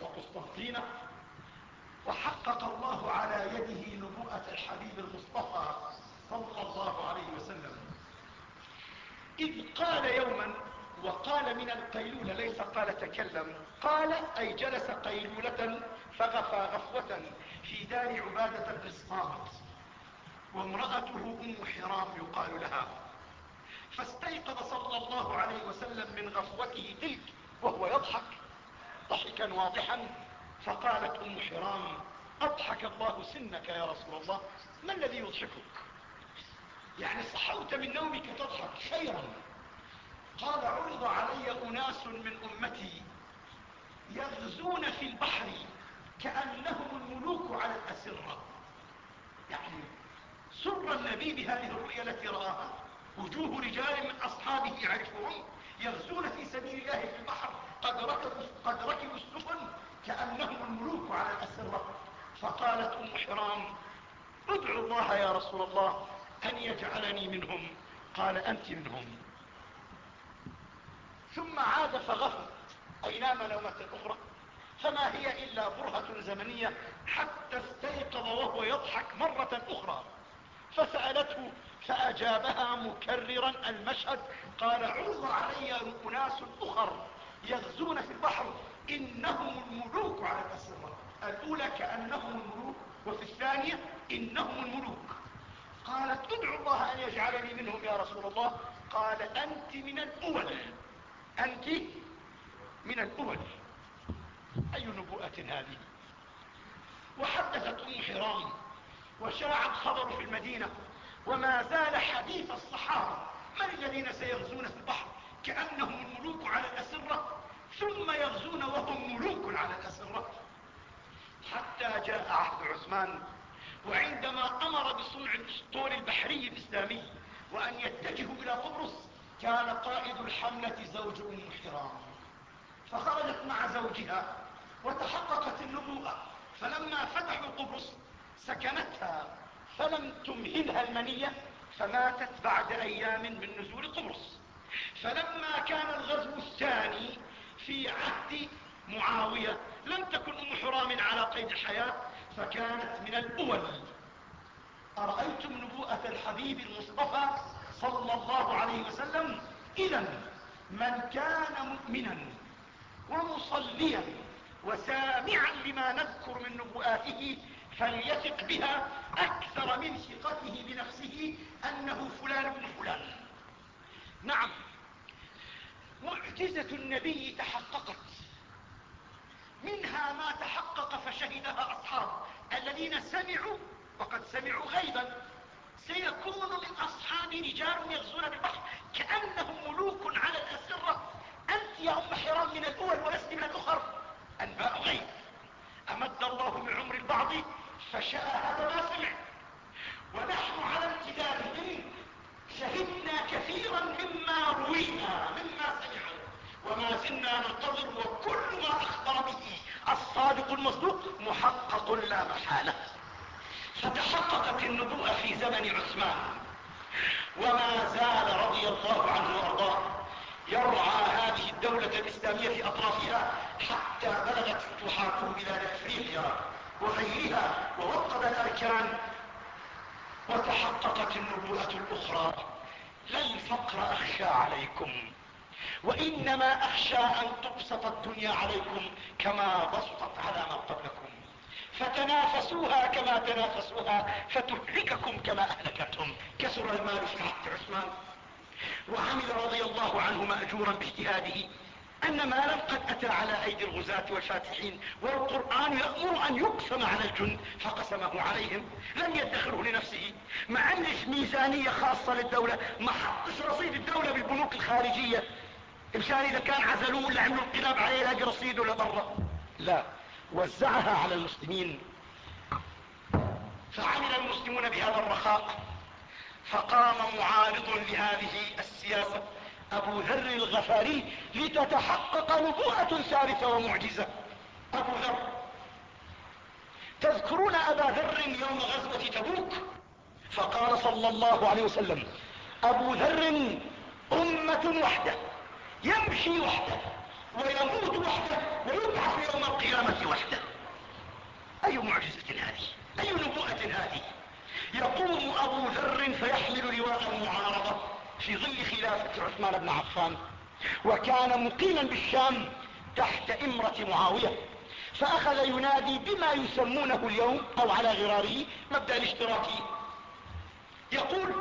A: وقسطنطينة. وحقق الله على يده نبوءة الحبيب المصطفى صلى الله عليه وسلم. إذ قال يوما وقال من القيلولة ليس قال تكلم قال أي جلس قيلولة فغفى غفوة في دار عبادة القسطاط وامرأته أم حرام يقال لها. فاستيقظ صلى الله عليه وسلم من غفوته تلك وهو يضحك ضحكا واضحا. فقالت أم حرام أضحك الله سنك يا رسول الله ما الذي يضحكك؟ يعني صحوت من نومك تضحك خيرا قال عرض علي أناس من أمتي يغزون في البحر كأنهم الملوك على الأسرة. يعني سر النبي بهذه الرؤيا التي رآها. وجوه رجال من أصحابه يعرفهم يغزون في سبيل الله في البحر قد ركبوا, قد ركبوا السفن كأنهم الملوك على الأسرة. فقالت أم حرام ادعو الله يا رسول الله. أن يجعلني منهم. قال أنت منهم. ثم عاد فغفر. أي نام نومة أخرى. فما هي إلا برهة زمنية حتى استيقظ وهو يضحك مرة أخرى. فسألته فأجابها مكررا المشهد. قال عرض علي أناس أخر يغزون في البحر. إنهم الملوك على الأسرة الأولى كأنهم الملوك؟ وفي الثانية إنهم الملوك. قالت ادعو الله أن يجعلني منهم يا رسول الله. قال أنت من الأول. أنت من الأول. أي نبوءة هذه؟ وحدثت أم حرام وشاع الخبر في المدينة وما زال حديث الصحابة. من الذين سيغزون في البحر؟ كأنهم الملوك على الأسرة ثم يغزون وهم ملوك على الأسرة. حتى جاء عهد عثمان وعندما أمر بصنع الأسطول البحري الإسلامي وأن يتجهوا إلى قبرص كان قائد الحملة زوج أم حرام فخرجت مع زوجها وتحققت النبوءة. فلما فتحوا قبرص سكنتها. فلم تمهلها المنية فماتت بعد أيام من نزول قبرص. فلما كان الغزو الثاني في عهد معاوية لم تكن أم حرام على قيد الحياة. فكانت من الأول. أرأيتم نبوءة الحبيب المصطفى صلى الله عليه وسلم؟ إذا من كان مؤمنا ومصليا وسامعا لما نذكر من نبوءاته فليثق بها أكثر من ثقته بنفسه أنه فلان بن فلان. نعم معجزة النبي تحققت. منها ما تحقق فشهدها أصحاب الذين سمعوا وقد سمعوا غيبا. سيكون من أصحاب رجال يغزون بالبحر كأنهم ملوك على الأسرة. أنت يا أم حرام من الأول ولست من الأخر. أنباء غيب. أمد الله بعمر البعض فشاهد ما سمع. ونحن على امتداد شهدنا كثيرا مما روينا مما سمعوا وما زلنا ننتظر وكل ما أخبر به الصادق المصدوق محقق لا محالة. فتحققت النبوءة في زمن عثمان. وما زال رضي الله عنه وأرضاه يرعى هذه الدولة الإسلامية في أطرافها حتى بلغت فتوحاته بلاد أفريقيا وغيرها ووقد الأركان وتحققت النبوءة الأخرى. لا الفقر أخشى عليكم. وإنما أخشى أن تبسط الدنيا عليكم كما بسطت على من قبلكم. فتنافسوها كما تنافسوها فتهلككم كما أهلكتهم كسر المال في عهد عثمان. وعمل رضي الله عنه مأجورا باجتهاده. أن مالا قد أتى على أيدي الغزاة والفاتحين والقرآن يأمر أن يقسم على الجند فقسمه عليهم. لم يدخره لنفسه. ما عندش ميزانية خاصة للدولة ما حطش رصيد الدولة بالبنوك الخارجية مشان إذا كان عزلوه ولا عملوا انقلاب عليه يلاقي رصيد ولا برا لا. وزعها على المسلمين. فعمل المسلمون بهذا الرخاء فقام معارض لهذه السياسة أبو ذر الغفاري لتتحقق نبوءة ثالثة ومعجزة. أبو ذر. تذكرون أبا ذر يوم غزوة تبوك؟ فقال صلى الله عليه وسلم أبو ذر أمة وحدة. يمشي وحده ويموت وحده ويبعث يوم القيامة وحده. أي معجزة هذه؟ أي نبوءة هذه؟ يقوم أبو ذر فيحمل لواء المعارضة في ظل خلافة عثمان بن عفان وكان مقيما بالشام تحت إمرة معاوية. فأخذ ينادي بما يسمونه اليوم أو على غراره مبدأ الاشتراكي. يقول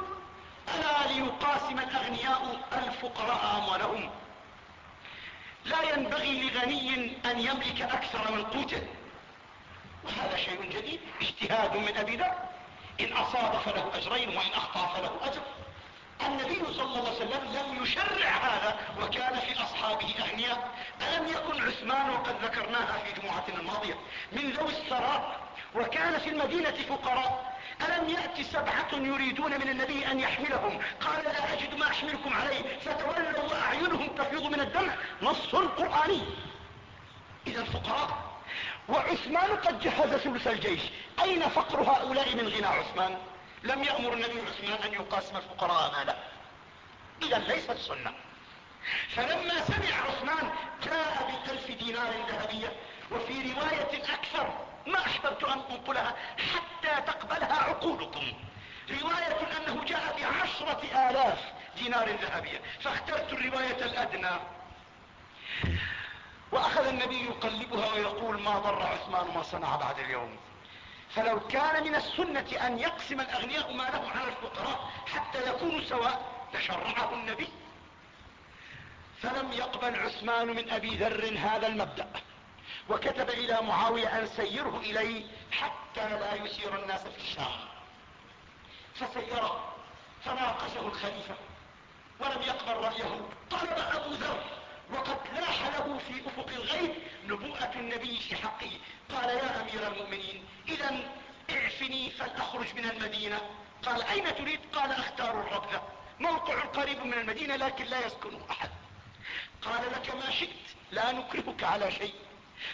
A: ألا ليقاسم الأغنياء الفقراء أموالهم لا ينبغي لغني أن يملك أكثر من قوته. وهذا شيء جديد اجتهاد من أبي ذر. إن أصاب فله أجرين وإن أخطأ فله أجر. النبي صلى الله عليه وسلم لم يشرع هذا وكان في أصحابه أغنياء ألم يكن عثمان وقد ذكرناها في جمعتنا الماضية؟ من ذوي الثراء وكان في المدينة فقراء. ألم يأتي سبعة يريدون من النبي أن يحملهم؟ قال لا أجد ما أحملكم عليه. فتولوا وأعينهم تفيض من الدمع. نص قرآني. إذا الفقراء وعثمان قد جهز ثلث الجيش. أين فقر هؤلاء من غنى عثمان؟ لم يأمر النبي عثمان أن يقاسم الفقراء مالا إذا ليست سنة. فلما سمع عثمان جاء بألف دينار ذهبية. وفي رواية أكثر ما أحببت أن أنقلها حتى تقبلها عقولكم. رواية أنه جاء بعشرة آلاف دينار ذهبية. فاخترت الرواية الأدنى. وأخذ النبي يقلبها ويقول ما ضر عثمان ما صنع بعد اليوم. فلو كان من السنة أن يقسم الأغنياء مالهم على الفقراء حتى يكونوا سواء لشرعه النبي. فلم يقبل عثمان من أبي ذر هذا المبدأ. وكتب إلى معاوية أن سيره إليه حتى لا يسير الناس في الشام. فسيره فناقشه الخليفة ولم يقبل رأيه. طلب أبو ذر وقد لاح له في أفق الغيب نبوءة النبي في حقه. قال يا أمير المؤمنين إذا اعفني فلأخرج من المدينة. قال أين تريد؟ قال أختار الربذة موقع قريب من المدينة لكن لا يسكنه أحد. قال لك ما شئت لا نكرهك على شيء.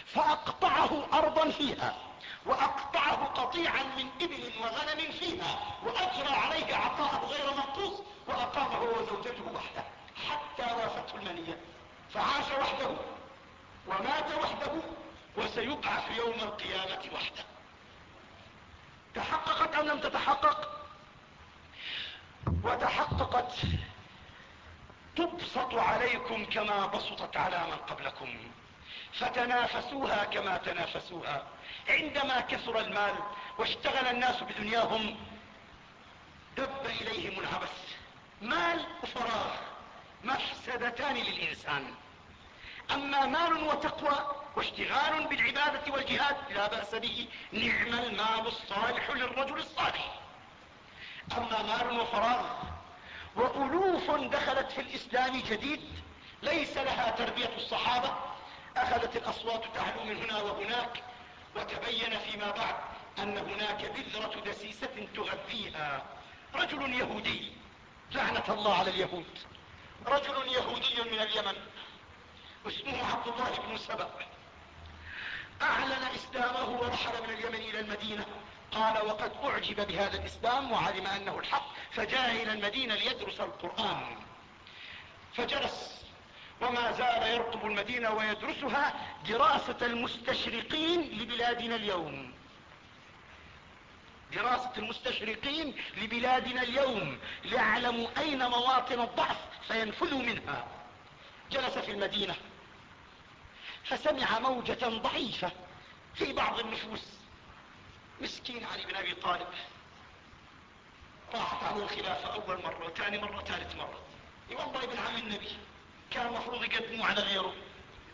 A: فأقطعه أرضا فيها وأقطعه قطيعا من إبل وغنم فيها وأجرى عليه عطاءه غير منقوص واقام هو وزوجته وحده حتى وافته المنية. فعاش وحده ومات وحده وسيبعث يوم القيامة وحده. تحققت أم لم تتحقق؟ وتحققت. تبسط عليكم كما بسطت على من قبلكم. فتنافسوها كما تنافسوها. عندما كثر المال واشتغل الناس بدنياهم دب إليهم العبث. مال وفراغ مفسدتان للإنسان. أما مال وتقوى واشتغال بالعبادة والجهاد لا بأس به. نعم المال الصالح للرجل الصالح. أما مال وفراغ وألوف دخلت في الإسلام جديد ليس لها تربية الصحابة أخذت الأصوات تعلو من هنا وهناك وتبين فيما بعد أن هناك بذرة دسيسة تغذيها. رجل يهودي. لعنة الله على اليهود. رجل يهودي من اليمن. اسمه عبد الله بن سبأ. أعلن إسلامه ورحل من اليمن إلى المدينة. قال وقد أعجب بهذا الإسلام وعلم أنه الحق فجاء إلى المدينة ليدرس القرآن. فجلس وما زال يرقب المدينة ويدرسها دراسة المستشرقين لبلادنا اليوم. دراسة المستشرقين لبلادنا اليوم ليعلموا أين مواطن الضعف فينفذوا منها. جلس في المدينة فسمع موجة ضعيفة في بعض النفوس. مسكين علي بن أبي طالب. راحت عنه الخلافة أول مرة وثاني مرة ثالث مرة. والله ابن عم النبي. كان المفروض يقدموا على غيره.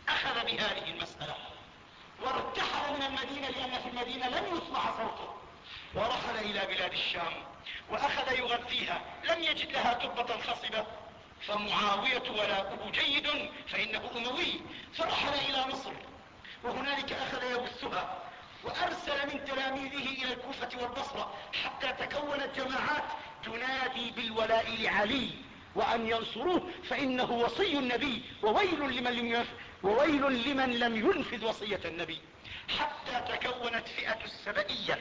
A: أخذ بهذه المسألة. وارتحل من المدينة لأن في المدينة لم يسمع صوته. ورحل إلى بلاد الشام وأخذ يغذيها. لم يجد لها تربة خصبة. فمعاوية ولاؤه جيد فإنه أموي. فرحل إلى مصر. وهنالك أخذ يبثها. وأرسل من تلاميذه إلى الكوفة والبصرة حتى تكونت جماعات تنادي بالولاء لعلي. وأن ينصروه فإنه وصي النبي وويل لمن لم ينفذ, وويل لمن لم ينفذ وصية النبي. حتى تكونت فئة السبئية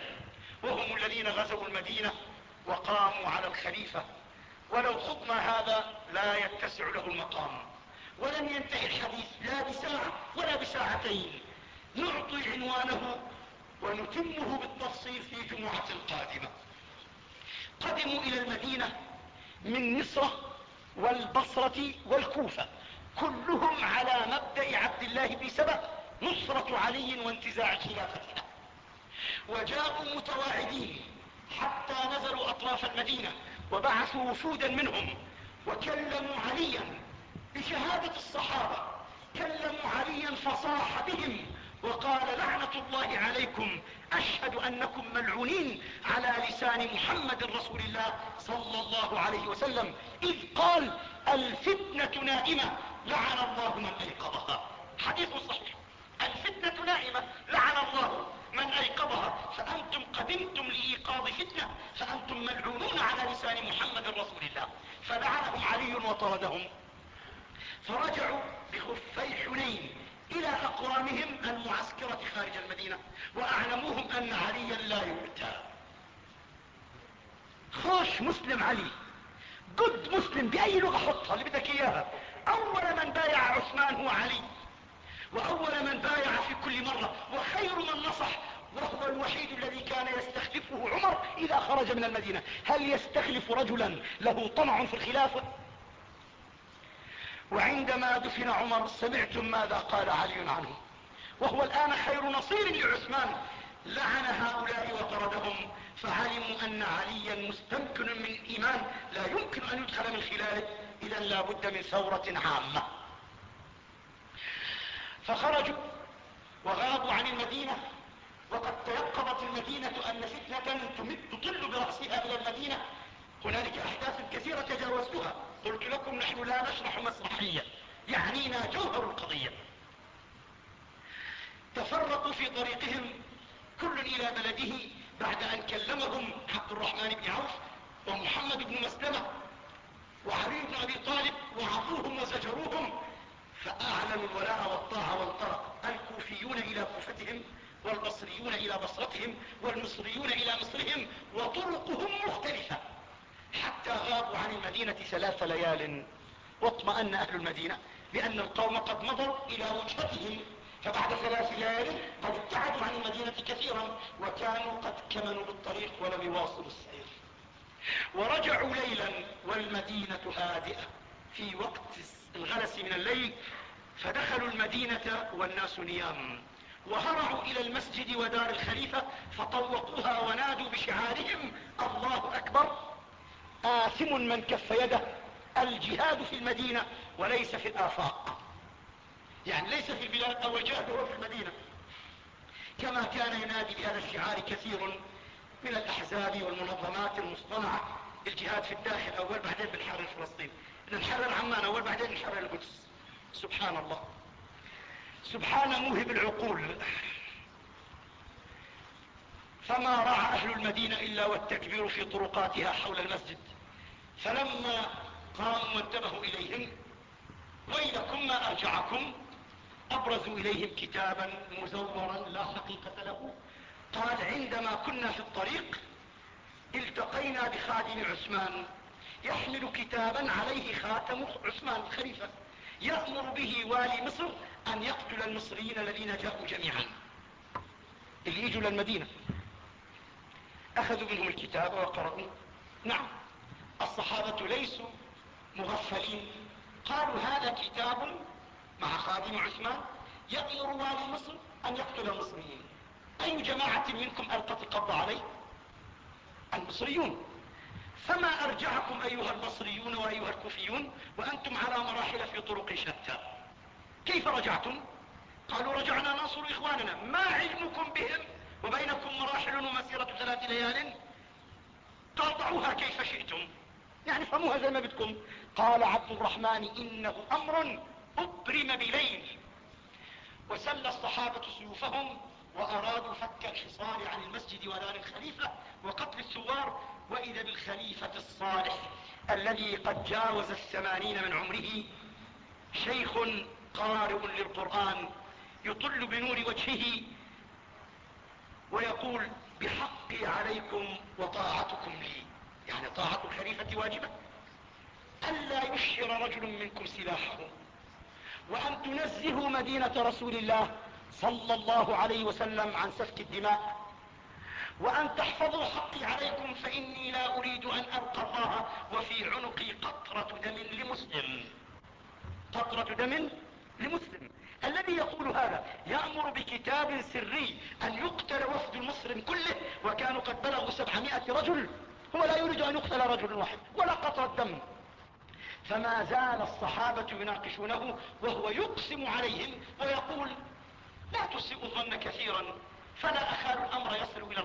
A: وهم الذين غزوا المدينة وقاموا على الخليفة. ولو خضنا هذا لا يتسع له المقام. ولن ينتهي الحديث لا بساعة ولا بساعتين. نعطي عنوانه ونتمه بالتفصيل في جمعة قادمة. قدموا إلى المدينة من مصر والبصرة والكوفة. كلهم على مبدأ عبد الله بن سبأ نصرة علي وانتزاع خلافتنا وجاءوا متواعدين حتى نزلوا أطراف المدينة وبعثوا وفودا منهم وكلموا عليا بشهادة الصحابة كلموا عليا فصاح بهم وقال لعنة الله عليكم أشهد أنكم ملعونين على لسان محمد رسول الله صلى الله عليه وسلم إذ قال الفتنة نائمة لعن الله من أيقظها. حديث صحيح. الفتنة نائمة لعن الله من أيقظها. فأنتم قدمتم لإيقاظ فتنة فأنتم ملعونون على لسان محمد رسول الله. فلعنهم علي وطردهم. فرجعوا بخفي حنين. إلى اقوامهم المعسكرة خارج المدينة وأعلموهم أن عليا لا يؤتى. خوش مسلم علي. قد مسلم بأي لغة حطها اللي بدك إياها. أول من بايع عثمان هو علي. وأول من بايع في كل مرة. وخير من نصح. وهو الوحيد الذي كان يستخلفه عمر إذا خرج من المدينة. هل يستخلف رجلا له طمع في الخلافة؟ وعندما دفن عمر سمعتم ماذا قال علي عنه. وهو الآن خير نصير لعثمان. لعن هؤلاء وطردهم. فعلموا أن عليا مستمكن من الإيمان. لا يمكن أن يدخل من خلاله. إذا لا بد من ثورة عامة. فخرجوا وغابوا عن المدينة. وقد تيقظت المدينة أن فتنة تطل برأسها إلى المدينة. هنالك أحداث كثيرة تجاوزتها. قلت لكم نحن لا نشرح مسرحية يعنينا جوهر القضية. تفرقوا في طريقهم كل إلى بلده بعد أن كلمهم عبد الرحمن بن عوف ومحمد بن مسلمة وعلي بن أبي طالب وعفوهم وزجروهم فأعلنوا الولاء والطاعة وانطلق الكوفيون إلى كوفتهم والبصريون إلى بصرتهم والمصريون إلى مصرهم وطرقهم مختلفة. حتى غابوا عن المدينة ثلاث ليال واطمأن أهل المدينة بأن القوم قد مضوا إلى وجهتهم. فبعد ثلاث ليال قد ابتعدوا عن المدينة كثيرا وكانوا قد كمنوا بالطريق ولم يواصلوا السير. ورجعوا ليلا والمدينة هادئة. في وقت الغلس من الليل فدخلوا المدينة والناس نيام وهرعوا إلى المسجد ودار الخليفة فطوقوها ونادوا بشعارهم الله أكبر! آثم من كف يده الجهاد في المدينة وليس في الآفاق. يعني ليس في البلاد أو الجهاد هو في المدينة. كما كان ينادي بهذا الشعار كثير من الأحزاب والمنظمات المصطنعة. الجهاد في الداخل أول بعدين بنحرر فلسطين نحرر عمان أول بعدين نحرر القدس. سبحان الله. سبحان موهب العقول. فما رعى أهل المدينة إلا والتكبير في طرقاتها حول المسجد. فلما قاموا وانتبهوا إليهم ويلكم ما أرجعكم أبرزوا إليهم كتابا مزورا لا حقيقة له. قال عندما كنا في الطريق التقينا بخادم عثمان. يحمل كتابا عليه خاتم عثمان الخليفة يأمر به والي مصر أن يقتل المصريين الذين جاءوا جميعا. اللي يجوا للمدينة. أخذوا منهم الكتاب وقرأوا. نعم الصحابة ليسوا مغفلين. قالوا هذا كتاب مع خادم عثمان يأمر والي مصر أن يقتل المصريين. أي جماعة منكم ألقت القبض عليه؟ المصريون. فما أرجعكم أيها البصريون وأيها الكوفيون وأنتم على مراحل في طرق شتى؟ كيف رجعتم؟ قالوا رجعنا ننصر إخواننا. ما علمكم بهم؟ وبينكم مراحل ومسيرة ثلاث ليال قاطعوها كيف شئتم. يعني فهموها زي ما بدكم. قال عبد الرحمن إنه أمر أبرم بليل. وسل الصحابة سيوفهم وأرادوا فك الحصار عن المسجد ودار الخليفة وقتل الثوار وإذا بالخليفة الصالح الذي قد جاوز الثمانين من عمره شيخ قارئ للقرآن يطل بنور وجهه ويقول بحقي عليكم وطاعتكم لي. يعني طاعة الخليفة واجبة. ألا يشهر رجل منكم سلاحه وأن تنزهوا مدينة رسول الله صلى الله عليه وسلم عن سفك الدماء وأن تحفظوا حقي عليكم فإني لا أريد أن ألقى الله وفي عنقي قطرة دم لمسلم. قطرة دم لمسلم. الذي يقول هذا يأمر بكتاب سري أن يقتل وفد المسلم كله وكانوا قد بلغوا سبعمائة رجل. هو لا يريد أن يقتل رجل واحد ولا قطرة دم فما زال الصحابة يناقشونه وهو يقسم عليهم ويقول لا تسيء الظن كثيرا فلا أخال الأمر يصل إلى